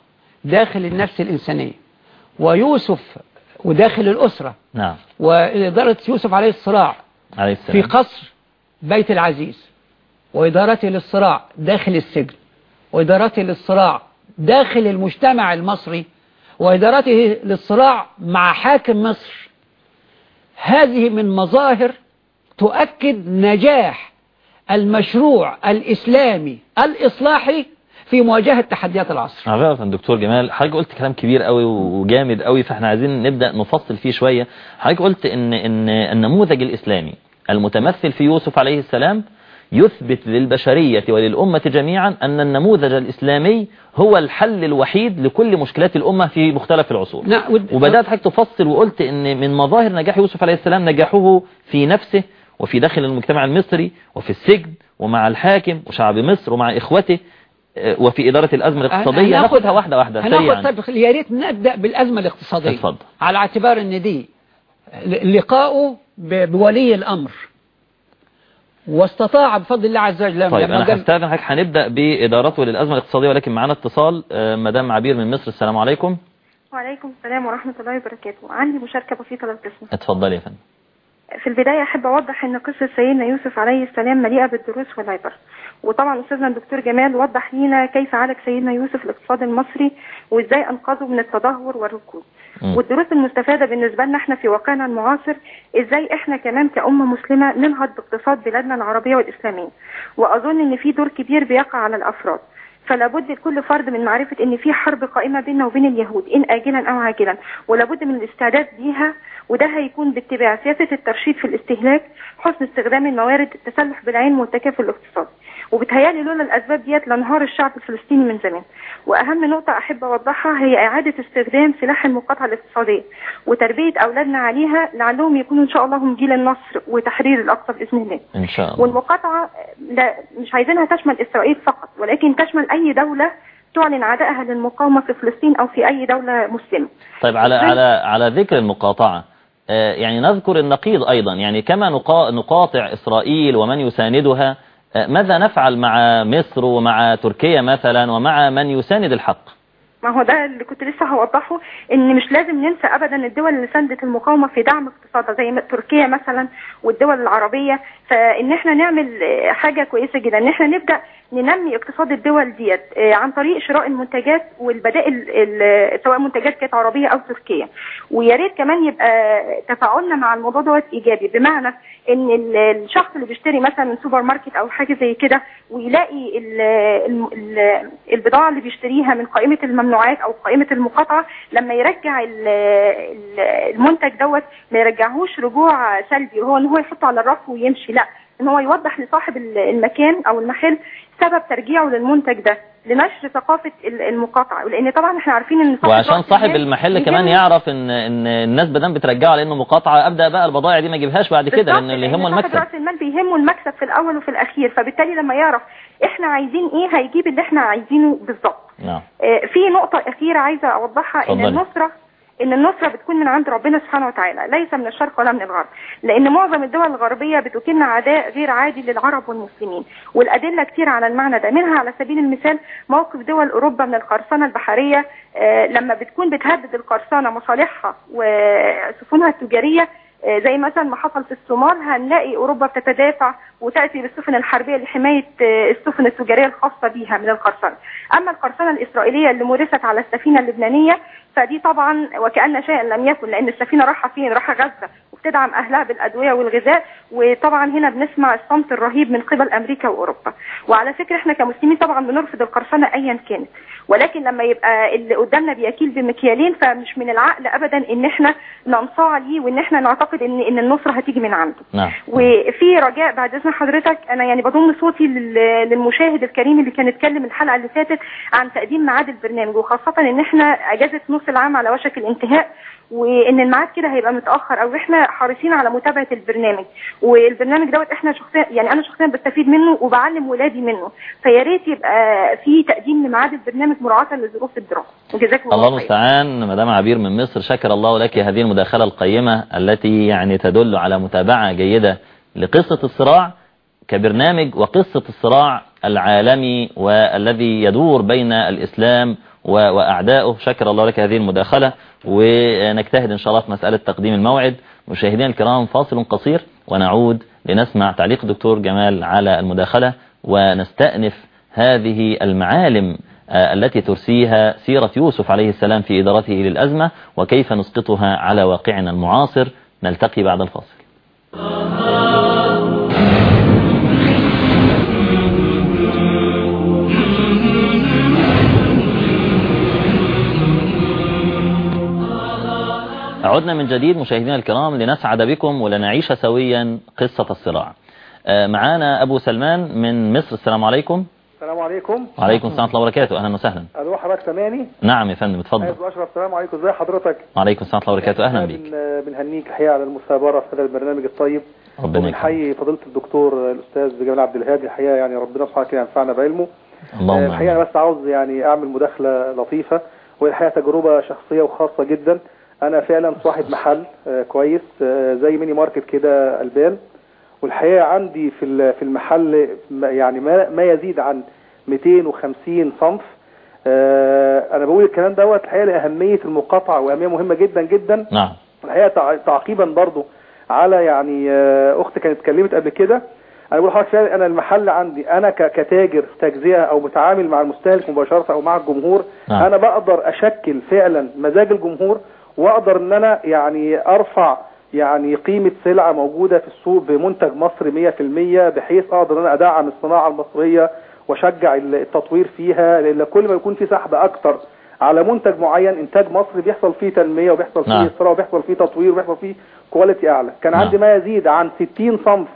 داخل النفس الإنسانية ويوسف وداخل الأسرة نعم. وإدارة يوسف عليه الصراع عليه في السلام. قصر بيت العزيز وإدارته للصراع داخل السجن وإدارته للصراع داخل المجتمع المصري وإدارته للصراع مع حاكم مصر. هذه من مظاهر تؤكد نجاح المشروع الإسلامي الإصلاحي في مواجهة تحديات العصر. على فكرة دكتور جمال حضرتك قلت كلام كبير قوي وجامد قوي فإحنا عايزين نبدأ نفصل فيه شوية. حضرتك قلت ان ان النموذج الإسلامي المتمثل في يوسف عليه السلام يثبت للبشرية وللأمة جميعا أن النموذج الإسلامي هو الحل الوحيد لكل مشكلات الأمة في مختلف العصور. نعم، وبدأت حضرتك تفصل وقلت إن من مظاهر نجاح يوسف عليه السلام نجاحه في نفسه وفي داخل المجتمع المصري وفي السجن ومع الحاكم وشعب مصر ومع إخوته آه، وفي إدارة الأزمة الاقتصادية. ناخدها واحدة واحدة هناخد طيب يا ريت نبدأ بالأزمة الاقتصادية. اتفضل. على اعتبار إن دي ل- لقائه ب- بولي الأمر. واستطاع بفضل الله عز وجل طيب أنا هستاذن حضرتك هنبدا بإدارته للأزمة الاقتصادية ولكن معانا اتصال آه، مدام عبير من مصر. السلام عليكم. وعليكم السلام ورحمة الله وبركاته. عندي مشاركة بسيطة لو تسمح. اتفضلي يا فندم. في البداية أحب أوضح أن قصة سيدنا يوسف عليه السلام مليئة بالدروس والعبر. وطبعا أستاذنا الدكتور جمال وضح لنا كيف عالج سيدنا يوسف الاقتصاد المصري وإزاي أنقذه من التدهور والركود. والدروس المستفادة بالنسبة لنا إحنا في واقعنا المعاصر إزاي إحنا كمان كأمة مسلمة ننهض باقتصاد بلادنا العربية والإسلامية. وأظن إن في دور كبير بيقع على الأفراد. فلا بد لكل فرد من معرفة إن في حرب قائمة بيننا وبين اليهود إن آجلا أو عاجلا. ولا بد من الاستعداد ليها وده هيكون باتباع سياسة الترشيد في الاستهلاك حسن استخدام الموارد التسلح بالعلم والتكافل الاقتصادي وبتهيألي لولا الأسباب ديت لانهار الشعب الفلسطيني من زمان. وأهم نقطة أحب أوضحها هي إعادة استخدام سلاح المقاطعة الاقتصادية وتربية أولادنا عليها لعلهم يكونوا إن شاء الله هم جيل النصر وتحرير الأقصى بإذن الله. إن شاء الله. والمقاطعة لا مش عايزينها تشمل إسرائيل فقط ولكن تشمل أي دولة تعلن عدائها للمقاومة في فلسطين أو في أي دولة مسلمة. طيب على على على ذكر المقاطعة آه، يعني نذكر النقيض أيضا يعني كما نقا- نقاطع إسرائيل ومن يساندها ماذا نفعل مع مصر ومع تركيا مثلا ومع من يساند الحق؟ ما هو ده اللي كنت لسه هوضحه إن مش لازم ننسى ابدا الدول اللي ساندت المقاومة في دعم اقتصادها زي تركيا مثلا والدول العربية. فإن إحنا نعمل حاجة كويسة جدا إن إحنا نبدأ ننمي اقتصاد الدول ديت آه، عن طريق شراء المنتجات والبدائل ال- سواء منتجات كانت عربية أو تركية. ويا ريت كمان يبقى تفاعلنا مع الموضوع دوت إيجابي بمعنى إن ال- الشخص اللي بيشتري مثلا من سوبر ماركت أو حاجة زي كده ويلاقي ال ال ال البضاعة اللي بيشتريها من قائمة الممنوعات أو قائمة المقاطعة لما يرجع ال- ال- المنتج دوت ما يرجعهوش رجوع سلبي وهو إن هو يحطه على الرف ويمشي لأ. إن هو يوضح لصاحب ال- المكان أو المحل سبب ترجيعه للمنتج ده لنشر ثقافة ال- المقاطعة. لأن طبعا إحنا عارفين إن صاحب وعشان صاحب المحل كمان يعرف ان إن الناس بدل بترجعه لأنه مقاطعة أبدأ بقى البضائع دي ما اجيبهاش بعد كده لأن اللي يهمه المكسب. رأس المال بيهمه المكسب في الأول وفي الأخير. فبالتالي لما يعرف إحنا عايزين إيه هيجيب اللي إحنا عايزينه بالظبط. نعم. آه، في نقطة أخيرة عايزة أوضحها إن اتفضلي. النصرة إن النصرة بتكون من عند ربنا سبحانه وتعالى ليس من الشرق ولا من الغرب. لأن معظم الدول الغربية بتكن عداء غير عادي للعرب والمسلمين. والأدلة كتير على المعنى ده. منها على سبيل المثال موقف دول أوروبا من القرصنة البحرية آه، لما بتكون بتهدد القرصنة مصالحها وسفنها التجارية آه، زي مثلا ما حصل في الصومال هنلاقي أوروبا بتتدافع وتأتي بالسفن الحربية لحماية آه، السفن التجارية الخاصة بيها من القرصنة. أما القرصنة الإسرائيلية اللي مورست على السفينة اللبنانية فدي طبعا وكأن شيئا لم يكن لأن السفينة رايحه فين؟ رايحه غزة وبتدعم أهلها بالأدوية والغذاء وطبعا هنا بنسمع الصمت الرهيب من قبل أمريكا وأوروبا. وعلى فكرة إحنا كمسلمين طبعا بنرفض القرصنة ايا كانت ولكن لما يبقى اللي قدامنا بيكيل بمكيالين فمش من العقل ابدا إن إحنا ننصاع ليه وإن إحنا نعتقد إن إن النصرة هتيجي من عنده. نعم وفي رجاء بعد إذن حضرتك أنا يعني بضم صوتي لل- للمشاهد الكريم اللي كان اتكلم الحلقة اللي فاتت عن تقديم ميعاد البرنامج وخاصة إن إحنا أجازة نص العام على وشك الانتهاء وإن الميعاد كده هيبقى متأخر أو إحنا حريصين على متابعة البرنامج والبرنامج دوت إحنا شخصيا يعني أنا شخصيا بستفيد منه وبعلم ولادي منه. فيا ريت يبقى في تقديم لميعاد البرنامج مراعاة لظروف الدراسة. وجزاكم الله الله خير. المستعان. مدام عبير من مصر شكر الله لك هذه المداخلة القيمة التي يعني تدل على متابعة جيدة لقصة الصراع كبرنامج وقصة الصراع العالمي والذي يدور بين الإسلام و- وأعدائه شكر الله لك هذه المداخلة ونجتهد إن شاء الله في مسألة تقديم الموعد. مشاهدينا الكرام فاصل قصير ونعود لنسمع تعليق الدكتور جمال على المداخلة ونستأنف هذه المعالم آه، التي ترسيها سيرة يوسف عليه السلام في إدارته للأزمة وكيف نسقطها على واقعنا المعاصر. نلتقي بعد الفاصل. عدنا من جديد مشاهدينا الكرام لنسعد بكم ولنعيش سويا قصة الصراع. آه، معانا أبو سلمان من مصر. السلام عليكم. السلام عليكم. وعليكم السلام ورحمة الله وبركاته. أهلا وسهلا. ألو حضرتك سامعني؟ نعم يا فندم اتفضل. عايز أشرف السلام عليكم. ازي حضرتك؟ وعليكم السلام ورحمة الله وبركاته. أهلا إحنا بك بن- بنهنيك الحقيقة على المثابره في هذا البرنامج الطيب. ربنا يكرمك. وبنحيي فضيلة الدكتور الأستاذ جمال عبد الهادي الحقيقة يعني ربنا سبحانه وتعالى ينفعنا بعلمه. اللهم آه، الحقيقة بس عاوز يعني أعمل مداخلة لطيفة وهي الحقيقة تجربة شخصية وخاصة جدا. أنا فعلا صاحب محل آه، كويس آه، زي ميني ماركت كده ألبان. والحقيقة عندي في في المحل يعني ما ما يزيد عن 250 صنف. آه، أنا بقول الكلام دوت الحقيقة لأهمية المقاطعة وأهمية مهمة جدا جدا. نعم. الحقيقة تع- تعقيبا برضو على يعني أختي كانت اتكلمت قبل كده. أنا بقول لحضرتك فعلا أنا المحل عندي أنا كتاجر تجزئة أو متعامل مع المستهلك مباشرة أو مع الجمهور نعم. أنا بقدر أشكل فعلا مزاج الجمهور واقدر ان أنا يعني ارفع يعني قيمة سلعة موجودة في السوق بمنتج مصري 100% بحيث أقدر ان أنا ادعم الصناعة المصرية واشجع التطوير فيها لأن كل ما يكون في سحب أكتر على منتج معين انتاج مصري بيحصل فيه تنمية وبيحصل فيه نعم. اسراء وبيحصل فيه تطوير وبيحصل فيه كواليتي أعلى كان نعم. عندي ما يزيد عن 60 صنف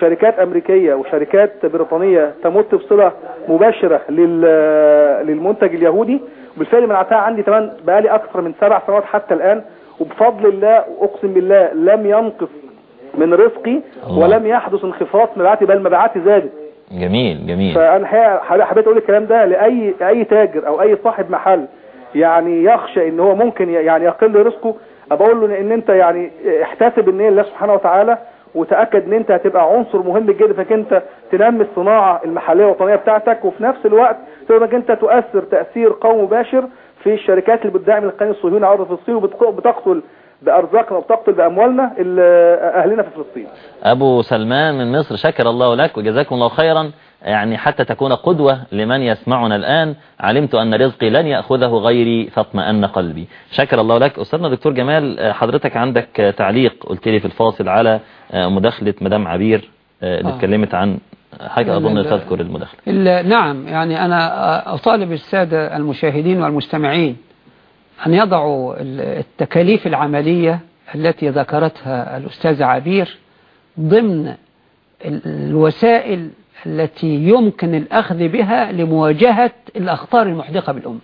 شركات أمريكية وشركات بريطانية تمت بصلة مباشرة لل- للمنتج اليهودي وبالفعل منعتها عندي كمان بقالي أكثر من سبع سنوات حتى الآن وبفضل الله أقسم بالله لم ينقص من رزقي الله. ولم يحدث انخفاض في مبيعاتي بل مبيعاتي زادت جميل جميل حب- حبيت أقول الكلام ده لأي اي تاجر أو أي صاحب محل يعني يخشى إن هو ممكن يعني يقل رزقه بقول له إن أنت يعني احتسب ان الله سبحانه وتعالى وتأكد إن أنت هتبقى عنصر مهم جدا فانك أنت تنمي الصناعة المحلية الوطنيه بتاعتك وفي نفس الوقت تقدر انك انت تؤثر تأثير قوي مباشر في الشركات اللي بتدعم القانون الصهيوني عرض فلسطين وبتقتل بأرزاقنا وبتقتل بأموالنا ال- أهلنا في فلسطين. أبو سلمان من مصر شكر الله لك وجزاكم الله خيرا. يعني حتى تكون قدوة لمن يسمعنا الآن. علمت أن رزقي لن يأخذه غيري فاطمأن قلبي. شكر الله لك. أستاذنا دكتور جمال حضرتك عندك تعليق؟ قلت لي في الفاصل على آه، مداخلة مدام عبير آه، اللي آه. اتكلمت عن حاجة أظن. تذكر المداخلة ال- نعم يعني أنا أطالب السادة المشاهدين والمستمعين أن يضعوا ال- التكاليف العملية التي ذكرتها الأستاذة عبير ضمن ال- الوسائل التي يمكن الأخذ بها لمواجهة الأخطار المحدقة بالأمة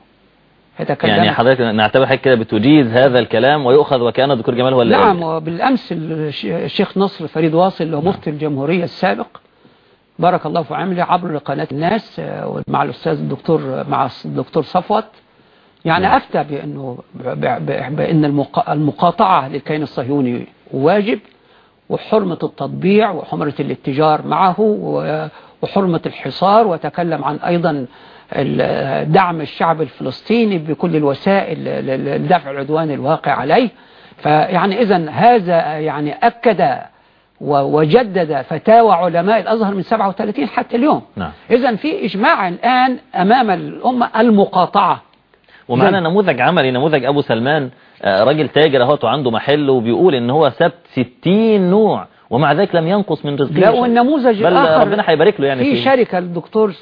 يعني حضرتك نعتبر حضرتك كده بتجيز هذا الكلام ويؤخذ وكأن الدكتور جمال هو اللي نعم. وبالأمس الش- الشيخ نصر فريد واصل اللي هو مفتي الجمهورية السابق بارك الله في عمله عبر قناة الناس آه، مع الأستاذ الدكتور مع الدكتور صفوت. يعني نعم. أفتى بأنه بأن المقا- المقاطعة للكيان الصهيوني واجب وحرمة التطبيع وحرمة الاتجار معه وحرمة الحصار. وتكلم عن أيضا دعم الشعب الفلسطيني بكل الوسائل لدفع العدوان الواقع عليه. فيعني إذا هذا يعني أكد وجدد فتاوى علماء الأزهر من 37 حتى اليوم نعم. إذا في إجماع الآن أمام الأمة المقاطعة ومعنا. نموذج عملي نموذج أبو سلمان آه، راجل تاجر اهوت وعنده محل وبيقول إن هو ساب 60 نوع ومع ذلك لم ينقص من رزقه لا. والنموذج بل الآخر ربنا هيبارك له يعني في فيه. شركة الدكتور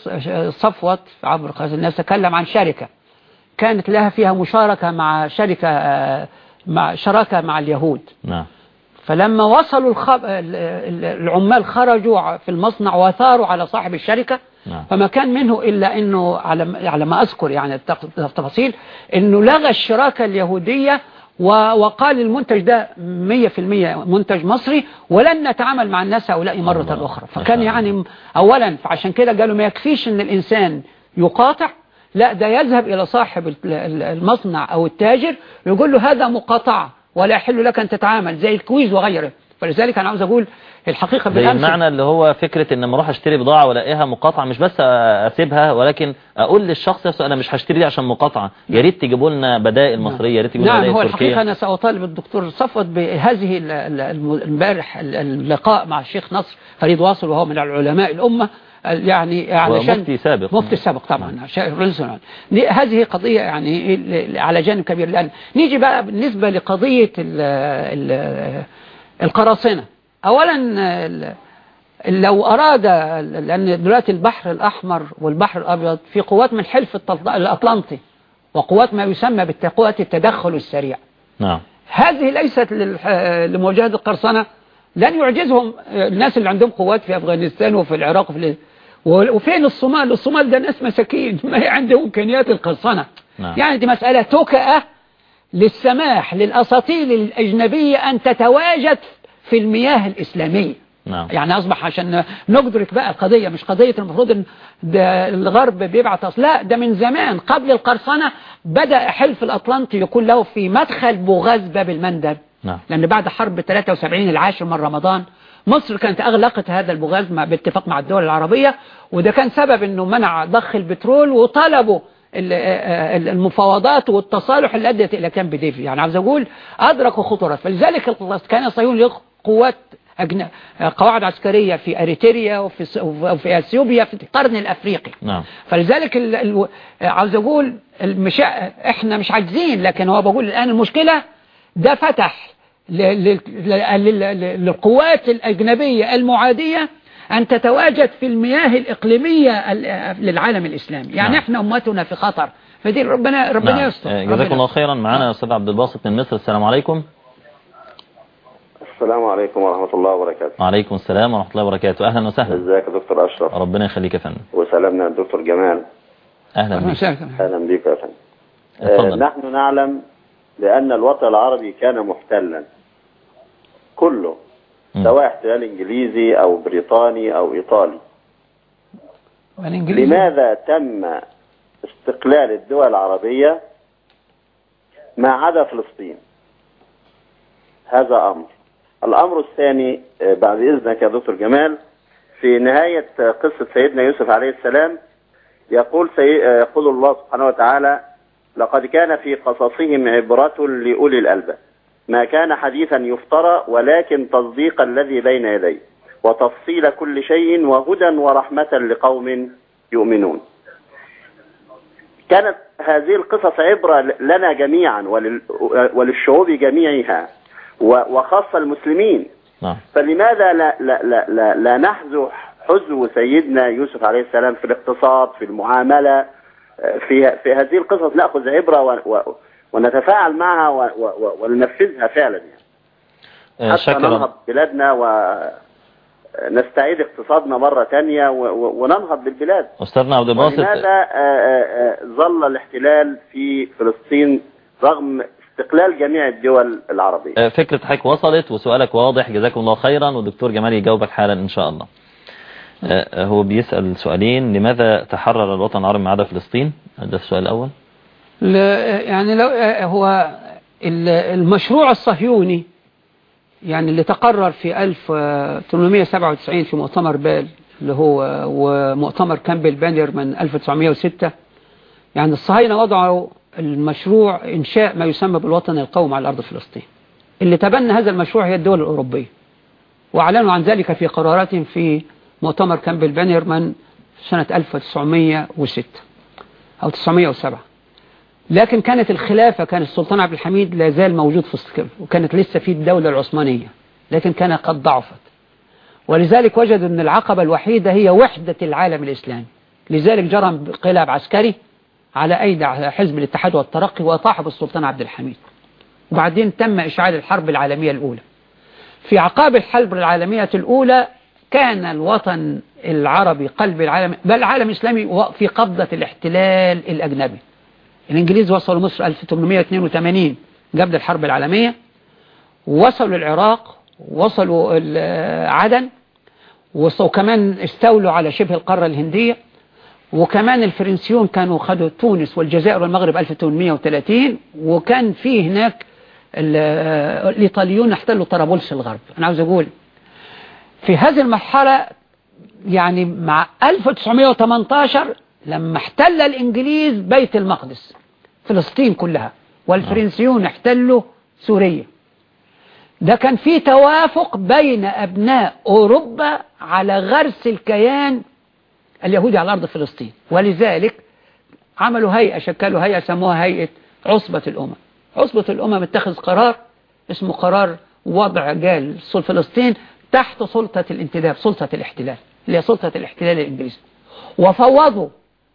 صفوت عبر قناة الناس تكلم عن شركة كانت لها فيها مشاركة مع شركة آه، مع شراكة مع اليهود نعم فلما وصلوا الخب... ال- ال- العمال خرجوا في المصنع وثاروا على صاحب الشركة نعم. فما كان منه إلا أنه على ما- على ما أذكر يعني التفاصيل أنه لغى الشراكة اليهودية و- وقال المنتج ده 100% منتج مصري ولن نتعامل مع الناس هؤلاء مرة الله. أخرى فكان يعني أولا فعشان كده قالوا ما يكفيش أن الإنسان يقاطع لا ده يذهب إلى صاحب ال- ال- المصنع أو التاجر يقول له هذا مقاطعة ولا يحل لك أن تتعامل زي الكويز وغيره. فلذلك أنا عاوز أقول الحقيقة بالأمس المعنى اللي هو فكرة إن أروح أشتري بضاعة وألاقيها مقاطعة مش بس أسيبها ولكن أقول للشخص نفسه أنا مش هشتري دي عشان مقاطعة. يا ريت تجيبوا لنا بدائل مصرية يا ريت تجيبوا لنا نعم هو الحقيقة تركية أنا سأطالب الدكتور صفوت بهذه امبارح ال- اللقاء مع الشيخ نصر فريد واصل وهو من العلماء الأمة. ال- يعني علشان ومفتي سابق. مفتي سابق طبعا دي- هذه قضية يعني ال- على جانب كبير. الآن نيجي بقى بالنسبة لقضية ال ال القراصنة. أولا لو أراد لأن دلوقتي البحر الأحمر والبحر الأبيض في قوات من حلف الأطلنطي وقوات ما يسمى بالقوات التدخل السريع. نعم. هذه ليست لمواجهة القرصنة. لن يعجزهم الناس اللي عندهم قوات في أفغانستان وفي العراق وفي وفين الصومال الصومال ده ناس مساكين [LAUGHS] ما عندهم إمكانيات القرصنة نعم. يعني دي مسألة تكأة للسماح للأساطيل الأجنبية أن تتواجد في المياه الإسلامية نعم. يعني أصبح عشان ندرك بقى القضية مش قضية المفروض أن ده الغرب بيبعت أصل لا ده من زمان قبل القرصنة بدأ حلف الأطلنطي يكون له في مدخل بوغاز باب المندب نعم. لأن بعد حرب 73 العاشر من رمضان مصر كانت أغلقت هذا البوغاز مع باتفاق مع الدول العربية وده كان سبب أنه منع ضخ البترول وطلبوا آه، ال- المفاوضات والتصالح اللي أدت إلى كامب ديفيد يعني عاوز أقول أدركوا خطورات فلذلك كان الصهيون له قوات أجن... قواعد عسكرية في أريتريا وفي, وفي أثيوبيا في القرن الأفريقي. نعم. فلذلك ال... ال... عاوز أقول المش... إحنا مش عاجزين لكن هو بقول الآن المشكلة ده فتح. للقوات الأجنبية المعادية أن تتواجد في المياه الإقليمية ال- للعالم الإسلامي. يعني نعم. إحنا أمتنا في خطر. فدي ربنا ربنا نعم يستر. آه، جزاكم الله. خيرا. معنا يا أستاذ عبد الباسط من مصر. السلام عليكم. السلام عليكم ورحمة الله وبركاته. وعليكم السلام ورحمة الله وبركاته. أهلا وسهلا. إزيك يا دكتور أشرف؟ ربنا يخليك يا فندم. وسلامنا الدكتور جمال. أهلا بك وسهلا. أهلا بك يا فندم. آه، اتفضل نحن نعلم بأن الوطن العربي كان محتلا. كله. سواء احتلال إنجليزي أو بريطاني أو إيطالي. الإنجليزي؟ لماذا تم استقلال الدول العربية ما عدا فلسطين؟ هذا أمر. الأمر الثاني آه، بعد إذنك يا دكتور جمال في نهاية آه، قصة سيدنا يوسف عليه السلام يقول سي... آه، يقول الله سبحانه وتعالى لقد كان في قصصهم عبرة لأولي الألباب. ما كان حديثا يفترى ولكن تصديق الذي بين يديه وتفصيل كل شيء وهدى ورحمة لقوم يؤمنون. كانت هذه القصص عبرة لنا جميعا ولل... وللشعوب جميعها وخاصة المسلمين. نعم. فلماذا لا, لا, لا, لا, لا نحذو حذو سيدنا يوسف عليه السلام في الاقتصاد في المعاملة في, في هذه القصص نأخذ عبرة و و ونتفاعل معها و و و وننفذها فعلا يعني. آه، حتى شكرا ننهض بلادنا ونستعيد اقتصادنا مرة تانية و وننهض بالبلاد. أستاذنا عبد الباسط ولماذا آه، آه، ظل الاحتلال في فلسطين رغم استقلال جميع الدول العربية. فكرة حضرتك وصلت وسؤالك واضح. جزاكم الله خيرا والدكتور جمال يجاوبك حالا إن شاء الله. هو بيسأل سؤالين لماذا تحرر الوطن العربي ما عدا فلسطين؟ ده السؤال الأول. يعني لو هو ال- المشروع الصهيوني يعني اللي تقرر في 1897 في مؤتمر بال اللي هو ومؤتمر كامبل بانر من 1906 يعني الصهاينة وضعوا المشروع إنشاء ما يسمى بالوطن القومي على أرض فلسطين. اللي تبنى هذا المشروع هي الدول الأوروبية. وأعلنوا عن ذلك في قراراتهم في مؤتمر كامبل بانر من سنة 1906 أو 907 لكن كانت الخلافة كان السلطان عبد الحميد لا زال موجود في وكانت لسه في الدولة العثمانية لكن كان قد ضعفت. ولذلك وجدوا أن العقبة الوحيدة هي وحدة العالم الإسلامي. لذلك جرى انقلاب عسكري على أيدي حزب الاتحاد والترقي وطاح بالسلطان عبد الحميد. وبعدين تم إشعال الحرب العالمية الأولى. في عقاب الحرب العالمية الأولى كان الوطن العربي قلب العالم بل العالم الإسلامي في قبضة الاحتلال الأجنبي. الإنجليز وصلوا مصر 1882 قبل الحرب العالمية. وصلوا العراق وصلوا عدن وكمان استولوا على شبه القارة الهندية. وكمان الفرنسيون كانوا خدوا تونس والجزائر والمغرب 1830 وكان في هناك ال- الإيطاليون احتلوا طرابلس الغرب. أنا عاوز أقول في هذه المرحلة يعني مع 1918 لما احتل الإنجليز بيت المقدس. فلسطين كلها والفرنسيون احتلوا سوريا. ده كان في توافق بين أبناء أوروبا على غرس الكيان اليهودي على أرض فلسطين ولذلك عملوا هيئة شكلوا هيئة سموها هيئة عصبة الأمم. عصبة الأمم اتخذ قرار اسمه قرار وضع جال فلسطين تحت سلطة الانتداب سلطة الاحتلال اللي هي سلطة الاحتلال الإنجليزي. وفوضوا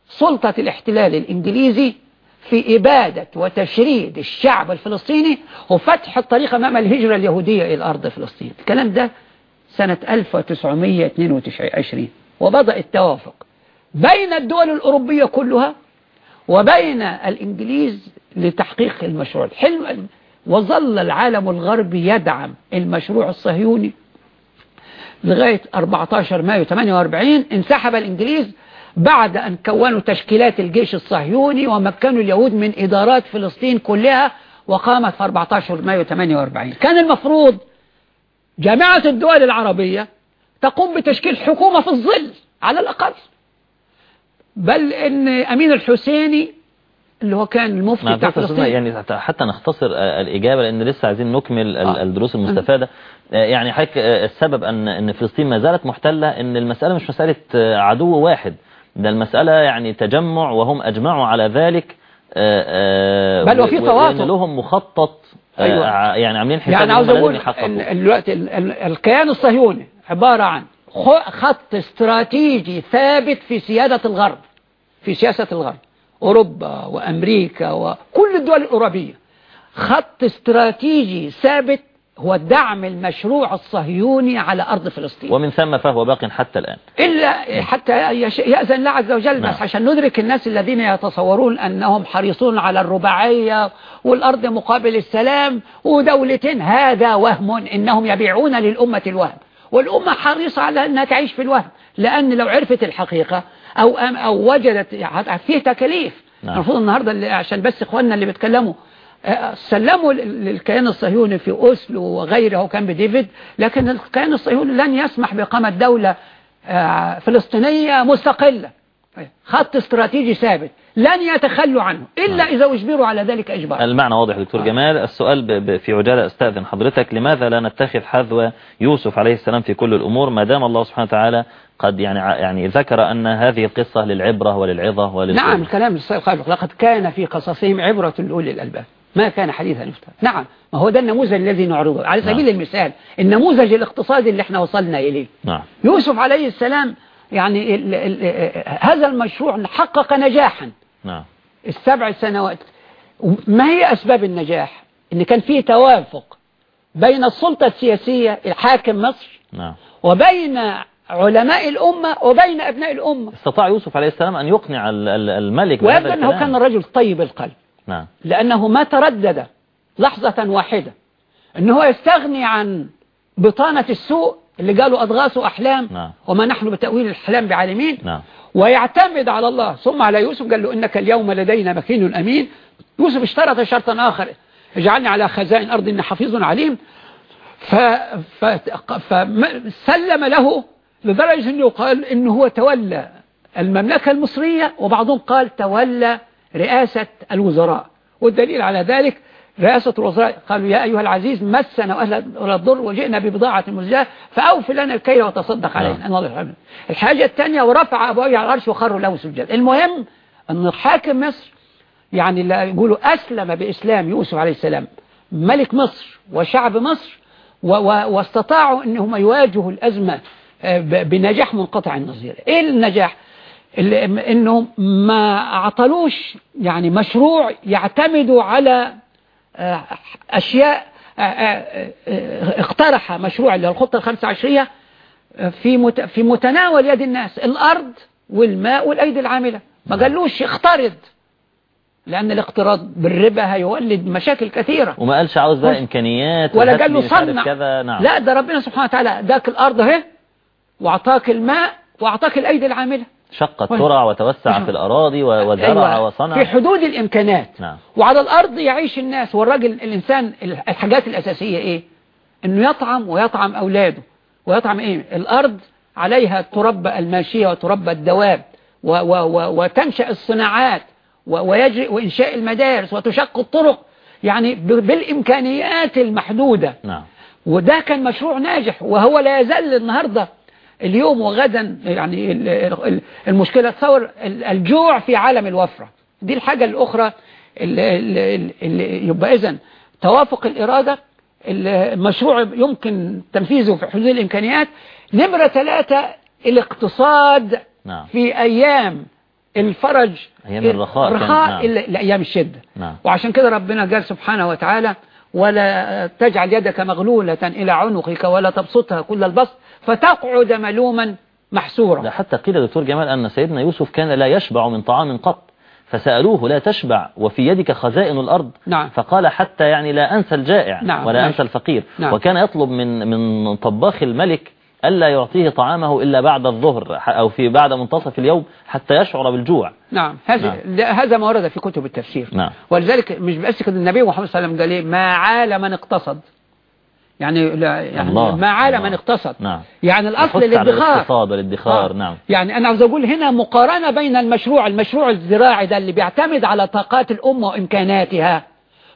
سلطة الاحتلال الإنجليزي في إبادة وتشريد الشعب الفلسطيني وفتح الطريق أمام الهجرة اليهودية إلى أرض فلسطين. الكلام ده سنة 1922 وبدأ التوافق بين الدول الأوروبية كلها وبين الإنجليز لتحقيق المشروع. الحلم وظل العالم الغربي يدعم المشروع الصهيوني لغاية 14 مايو 48 انسحب الإنجليز بعد أن كونوا تشكيلات الجيش الصهيوني ومكنوا اليهود من إدارات فلسطين كلها وقامت في 14 مايو 48 كان المفروض جامعة الدول العربية تقوم بتشكيل حكومة في الظل على الأقل. بل إن أمين الحسيني اللي هو كان المفتي بتاع فلسطين يعني حتى نختصر آه، الإجابة لأن لسه عايزين نكمل آه. الدروس المستفادة. آه، يعني حضرتك آه، السبب أن أن فلسطين ما زالت محتلة أن المسألة مش مسألة عدو واحد. ده المسألة يعني تجمع وهم أجمعوا على ذلك آه، آه، بل وفي. وإن لهم مخطط آه، أيوة. يعني عاملين حساب يعني عاوز. إن الوقت ال- ال- الكيان الصهيوني عبارة عن خط استراتيجي ثابت في سيادة الغرب في سياسة الغرب أوروبا وأمريكا وكل الدول الأوروبية خط استراتيجي ثابت هو دعم المشروع الصهيوني على أرض فلسطين. ومن ثم فهو باق حتى الآن. إلا حتى يأذن الله عز وجل نعم. بس عشان ندرك الناس الذين يتصورون أنهم حريصون على الرباعية والأرض مقابل السلام ودولتين. هذا وهم إنهم يبيعون للأمة الوهم. والأمة حريصة على أنها تعيش في الوهم. لأن لو عرفت الحقيقة أو أو وجدت يعني فيه تكاليف. نعم. المفروض النهاردة اللي عشان بس إخواننا اللي بيتكلموا. سلموا لل- للكيان الصهيوني في أوسلو وغيره كان بديفيد لكن الكيان الصهيوني لن يسمح بإقامة دولة آه، فلسطينية مستقلة. خط استراتيجي ثابت لن يتخلوا عنه إلا إذا أجبروا على ذلك إجبارا المعنى واضح دكتور آه. جمال. السؤال في عجالة أستأذن حضرتك لماذا لا نتخذ حذو يوسف عليه السلام في كل الأمور؟ ما دام الله سبحانه وتعالى قد يعني يعني ذكر أن هذه القصة للعبرة وللعظة وللقرآن نعم الكلام لقد كان في قصصهم عبرة لأولي الألباب. ما كان حديثا يفترى نعم ما هو ده النموذج الذي نعرضه. على سبيل نعم. المثال النموذج الاقتصادي اللي إحنا وصلنا إليه. نعم. يوسف عليه السلام يعني ال ال هذا المشروع حقق نجاحا. نعم. السبع سنوات. ما هي أسباب النجاح؟ إن كان فيه توافق بين السلطة السياسية الحاكم مصر نعم. وبين علماء الأمة وبين أبناء الأمة. استطاع يوسف عليه السلام أن يقنع ال- ال- الملك ويبدو أنه. كان الرجل طيب القلب. نعم. لأنه ما تردد لحظة واحدة. أنه يستغني عن بطانة السوء اللي قالوا أضغاث أحلام نعم. وما نحن بتأويل الأحلام بعالمين. نعم. ويعتمد على الله. ثم على يوسف قال له إنك اليوم لدينا مكين أمين. يوسف اشترط شرطا آخر. اجعلني على خزائن أرض إن حفيظ عليم. ف... ف... فسلم له لدرجة أنه قال إنه هو تولى المملكة المصرية وبعضهم قال تولى رئاسة الوزراء. والدليل على ذلك رئاسة الوزراء قالوا يا أيها العزيز مسنا وأهل الضر وجئنا ببضاعة مزجاة فأوفي لنا الكيل وتصدق علينا. الله يرحمنا. الحاجة الثانية ورفع أبويه على العرش وخروا له سجدا. المهم أن حاكم مصر يعني اللي يقولوا أسلم بإسلام يوسف عليه السلام. ملك مصر وشعب مصر و و واستطاعوا أنهم يواجهوا الأزمة آه، بنجاح منقطع النظير. إيه النجاح؟ اللي- انهم ما عطلوش يعني مشروع يعتمدوا على آه، أشياء آه، آه، اقترح مشروع اللي هو الخطة الخمسة عشرية في في متناول يد الناس الأرض والماء والأيدي العاملة. ما قالوش اقترض لأن الاقتراض بالربا هيولد مشاكل كثيرة. وما قالش عاوز بقى إمكانيات ولا قال له صنع. كذا. نعم. لا ده ربنا سبحانه وتعالى اداك الأرض أهي وأعطاك الماء وأعطاك الأيدي العاملة. شق الترع وتوسع نعم. في الأراضي و- وزرع أيوة، وصنع. في حدود الإمكانات. نعم. وعلى الأرض يعيش الناس. والراجل الإنسان الحاجات الأساسية إيه؟ إنه يطعم ويطعم أولاده. ويطعم إيه؟ الأرض عليها تربى الماشية وتربى الدواب. و و و وتنشأ الصناعات. و ويجري وإنشاء المدارس. وتشق الطرق. يعني ب- بالإمكانيات المحدودة. نعم. وده كان مشروع ناجح. وهو لا يزال النهاردة اليوم وغدا يعني ال- ال- المشكلة تصور ال- الجوع في عالم الوفرة. دي الحاجة الأخرى اللي, يبقى إذن توافق الإرادة المشروع يمكن تنفيذه في حدود الإمكانيات. نمرة ثلاثة الاقتصاد نعم. في أيام الفرج أيام الرخاء الرخاء نعم. لأيام الشدة. نعم. وعشان كده ربنا قال سبحانه وتعالى ولا تجعل يدك مغلولة إلى عنقك ولا تبسطها كل البسط فتقعد ملوما ده محسورا حتى قيل دكتور جمال أن سيدنا يوسف كان لا يشبع من طعام قط فسألوه لا تشبع وفي يدك خزائن الأرض نعم فقال حتى يعني لا أنسى الجائع نعم، ولا. أنسى الفقير نعم. وكان يطلب من من طباخ الملك ألا يعطيه طعامه إلا بعد الظهر أو في بعد منتصف اليوم حتى يشعر بالجوع. نعم. هذا هذا ما ورد في كتب التفسير. نعم. ولذلك مش بس كده النبي محمد صلى الله عليه وسلم قال إيه؟ ما عال من اقتصد. يعني لا يعني الله. ما عال. من اقتصد. نعم. يعني الأصل الادخار. والادخار. آه. نعم. يعني أنا عاوز أقول هنا مقارنة بين المشروع المشروع الزراعي ده اللي بيعتمد على طاقات الأمة وإمكاناتها.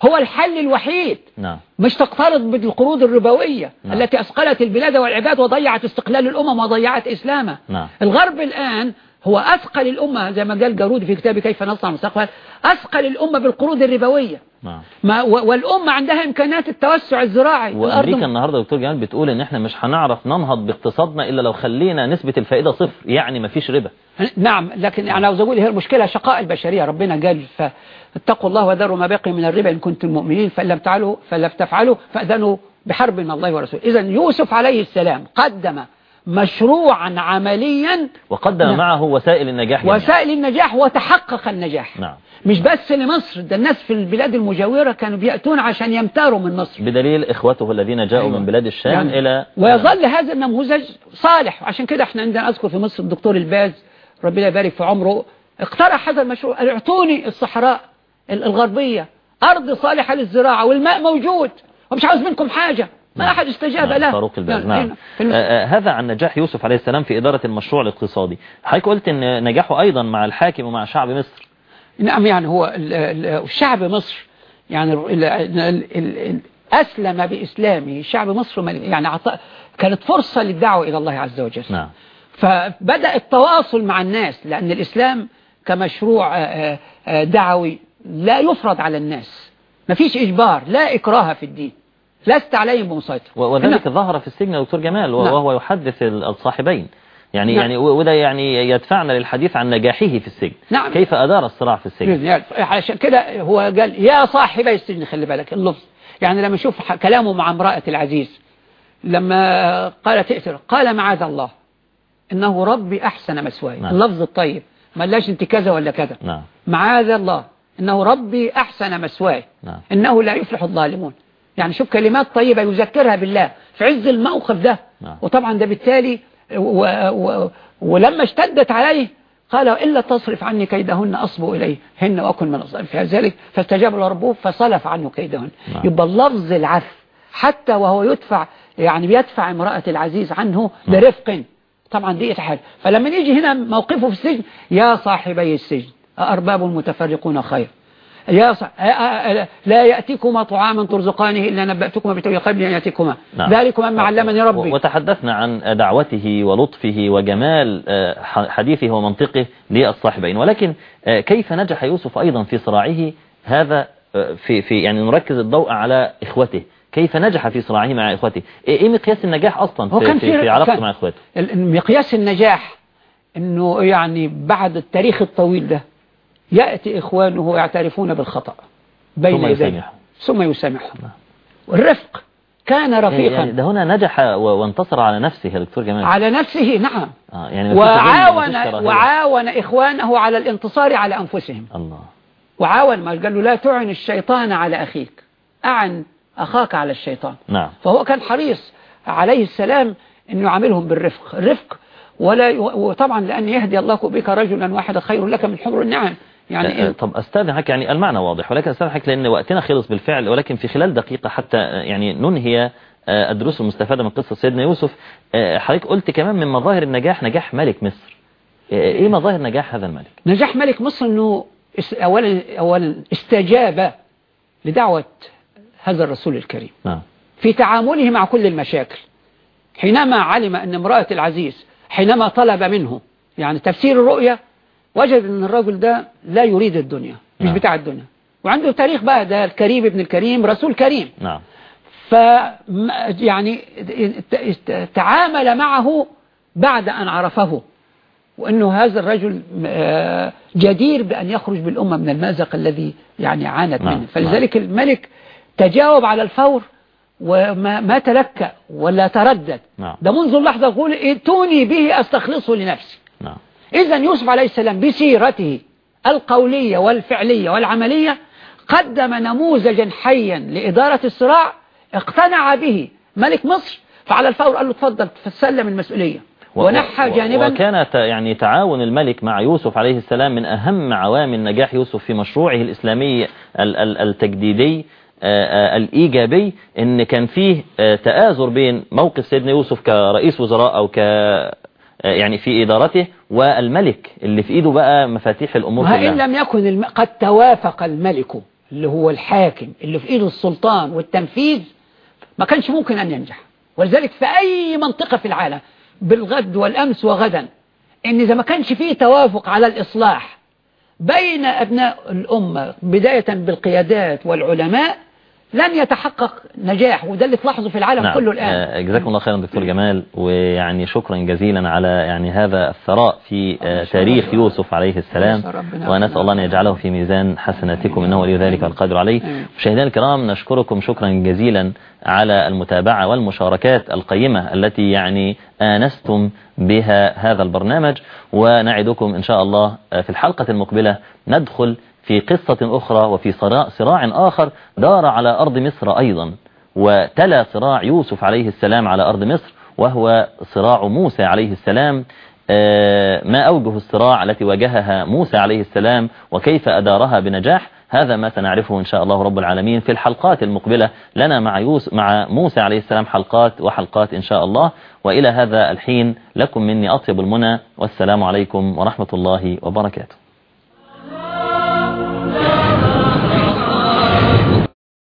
هو الحل الوحيد. نعم. مش تقترض بالقروض الربوية نعم. التي أثقلت البلاد والعباد وضيعت استقلال الأمم وضيعت إسلامها. نعم. الغرب الآن هو أثقل الأمة زي ما قال جارود في كتابه كيف نصنع المستقبل أثقل الأمة بالقروض الربوية. نعم. ما والأمة عندها إمكانات التوسع الزراعي. وأمريكا الأرض النهارده دكتور جمال بتقول إن إحنا مش هنعرف ننهض باقتصادنا إلا لو خلينا نسبة الفائدة صفر يعني مفيش ربا. نعم لكن أنا عاوز أقول هي المشكلة شقاء البشرية ربنا قال فاتقوا الله وذروا ما بقي من الربا إن كنتم مؤمنين فإن لم تفعلوا فإن لم تفعلوا فأذنوا بحرب من الله ورسوله. إذا يوسف عليه السلام قدم مشروعا عمليا. وقدم نعم. معه وسائل النجاح جميعا. وسائل النجاح وتحقق النجاح. نعم. مش بس لمصر ده الناس في البلاد المجاورة كانوا بيأتون عشان يمتاروا من مصر. بدليل إخوته الذين جاءوا أيوة. من بلاد الشام يعني إلى ويظل هذا النموذج صالح. عشان كده إحنا عندنا أذكر في مصر الدكتور الباز ربنا يبارك في عمره اقترح هذا المشروع. اعطوني الصحراء ال- الغربية. أرض صالحة للزراعة والماء موجود. ومش عاوز منكم حاجة. ما نعم. أحد استجاب. نعم. له فاروق الباز نعم. المس- آه، آه، هذا عن نجاح يوسف عليه السلام في إدارة المشروع الاقتصادي. حضرتك قلت أن نجاحه أيضا مع الحاكم ومع شعب مصر. نعم يعني هو ال- ال- الشعب مصر يعني ال- ال- ال- ال- أسلم بإسلامه. شعب مصر يعني عطاء كانت فرصة للدعوة إلى الله عز وجل. نعم. فبدأ التواصل مع الناس لأن الإسلام كمشروع آه، دعوي لا يفرض على الناس. ما فيش إجبار لا إكراه في الدين. لست عليهم بمسيطر وذلك ظهر في السجن دكتور جمال و- نعم. وهو يحدث ال- الصاحبين. يعني نعم. يعني وده يعني يدفعنا للحديث عن نجاحه في السجن. نعم. كيف أدار الصراع في السجن؟ يعني علشان كده هو قال يا صاحبي السجن خلي بالك اللفظ. يعني لما نشوف ح- كلامه مع امرأة العزيز لما قالت ائتر قال معاذ الله. إنه ربي أحسن مسواي. نعم. اللفظ الطيب. ما قالش أنت كذا ولا كذا. نعم. معاذ الله. إنه ربي أحسن مسواي نعم. إنه لا يفلح الظالمون. يعني شوف كلمات طيبة يذكرها بالله في عز الموقف ده. نعم. وطبعا ده بالتالي و و ولما اشتدت عليه قال إلا تصرف عني كيدهن أصبو إليه. هن وأكن من الظالمين. في ذلك فاستجاب له ربه فصرف عنه كيدهن. نعم. يبقى اللفظ العفو حتى وهو يدفع يعني بيدفع امرأة العزيز عنه نعم. برفق. طبعا دي حاجة فلما نيجي هنا موقفه في السجن يا صاحبي السجن. أأرباب متفرقون خير. يا ص... آ- آ- لا يأتيكما طعاما ترزقانه إلا نبأتكما بتوي قبل أن يأتيكما. نعم. ذلك مما علمني ربي. وتحدثنا عن دعوته ولطفه وجمال آه، حديثه ومنطقه للصاحبين. ولكن آه، كيف نجح يوسف أيضا في صراعه؟ هذا آه، في في يعني نركز الضوء على إخوته. كيف نجح في صراعه مع إخوته؟ إيه إيه مقياس النجاح أصلا في, في, في- في علاقته كان- مع إخوته مقياس النجاح إنه يعني بعد التاريخ الطويل ده يأتي إخوانه ويعترفون بالخطأ بين ثم يديه. يسامحهم. ثم يسامحهم. والرفق كان يعني رفيقا. يعني ده هنا نجح وانتصر على نفسه يا دكتور جمال. على نفسه نعم. آه يعني وعاون. وعاون إخوانه على الانتصار على أنفسهم. الله. وعاون ما قال له لا تعن الشيطان على أخيك. أعن أخاك على الشيطان. نعم. فهو كان حريص عليه السلام أنه يعاملهم بالرفق. الرفق ولا وطبعا لأن يهدي الله بك رجلا واحدا خير لك من حمر النعم. يعني آه، طب أستاذنك يعني المعنى واضح ولكن استاذنك لأن وقتنا خلص بالفعل ولكن في خلال دقيقة حتى يعني ننهي آه، الدروس المستفادة من قصة سيدنا يوسف. آه، حضرتك قلت كمان من مظاهر النجاح نجاح ملك مصر. آه، إيه مظاهر نجاح هذا الملك؟ نجاح ملك مصر أنه اس- أولا, أولا استجاب لدعوة هذا الرسول الكريم. نعم. في تعامله مع كل المشاكل. حينما علم أن امرأة العزيز حينما طلب منه يعني تفسير الرؤية وجد أن الرجل ده لا يريد الدنيا مش نعم. بتاع الدنيا. وعنده تاريخ بقى ده الكريم ابن الكريم رسول كريم. نعم. ف يعني تعامل معه بعد أن عرفه وأنه هذا الرجل آه، جدير بأن يخرج بالأمة من المأزق الذي يعني عانت نعم، منه. فلذلك الملك تجاوب على الفور وما ما تلكأ ولا تردد. نعم. ده منذ اللحظة يقول ائتوني به أستخلصه لنفسي. نعم إذا يوسف عليه السلام بسيرته القولية والفعلية والعملية قدم نموذجا حيا لإدارة الصراع اقتنع به ملك مصر. فعلى الفور قال له اتفضل فسلم المسؤولية. ونحى جانبا وكان يعني تعاون الملك مع يوسف عليه السلام من أهم عوامل نجاح يوسف في مشروعه الإسلامي ال- ال- التجديدي الإيجابي إن كان فيه تآزر بين موقف سيدنا يوسف كرئيس وزراء أو ك يعني في إدارته والملك اللي في إيده بقى مفاتيح الأمور وإن كلها. لم يكن الم... قد توافق الملك اللي هو الحاكم اللي في إيده السلطان والتنفيذ ما كانش ممكن أن ينجح. ولذلك في أي منطقة في العالم بالغد والأمس وغدا إن إذا ما كانش فيه توافق على الإصلاح بين أبناء الأمة بداية بالقيادات والعلماء لن يتحقق نجاح وده اللي تلاحظه في العالم نعم. كله الآن. آه، جزاكم الله خيرا دكتور جمال. ويعني شكرا جزيلا على يعني هذا الثراء في آه، تاريخ يوسف عليه السلام. ونسأل الله أن يجعله في ميزان حسناتكم إنه ولي ذلك القادر عليه. مشاهدينا الكرام نشكركم شكرا جزيلا على المتابعة والمشاركات القيمة التي يعني آنستم بها هذا البرنامج. ونعدكم إن شاء الله آه، في الحلقة المقبلة ندخل في قصة أخرى وفي صراع, آخر دار على أرض مصر أيضا وتلا صراع يوسف عليه السلام على أرض مصر وهو صراع موسى عليه السلام. آه، ما أوجه الصراع التي واجهها موسى عليه السلام وكيف أدارها بنجاح؟ هذا ما سنعرفه إن شاء الله رب العالمين في الحلقات المقبلة لنا مع, يوسف مع موسى عليه السلام حلقات وحلقات إن شاء الله. وإلى هذا الحين لكم مني أطيب المنى والسلام عليكم ورحمة الله وبركاته.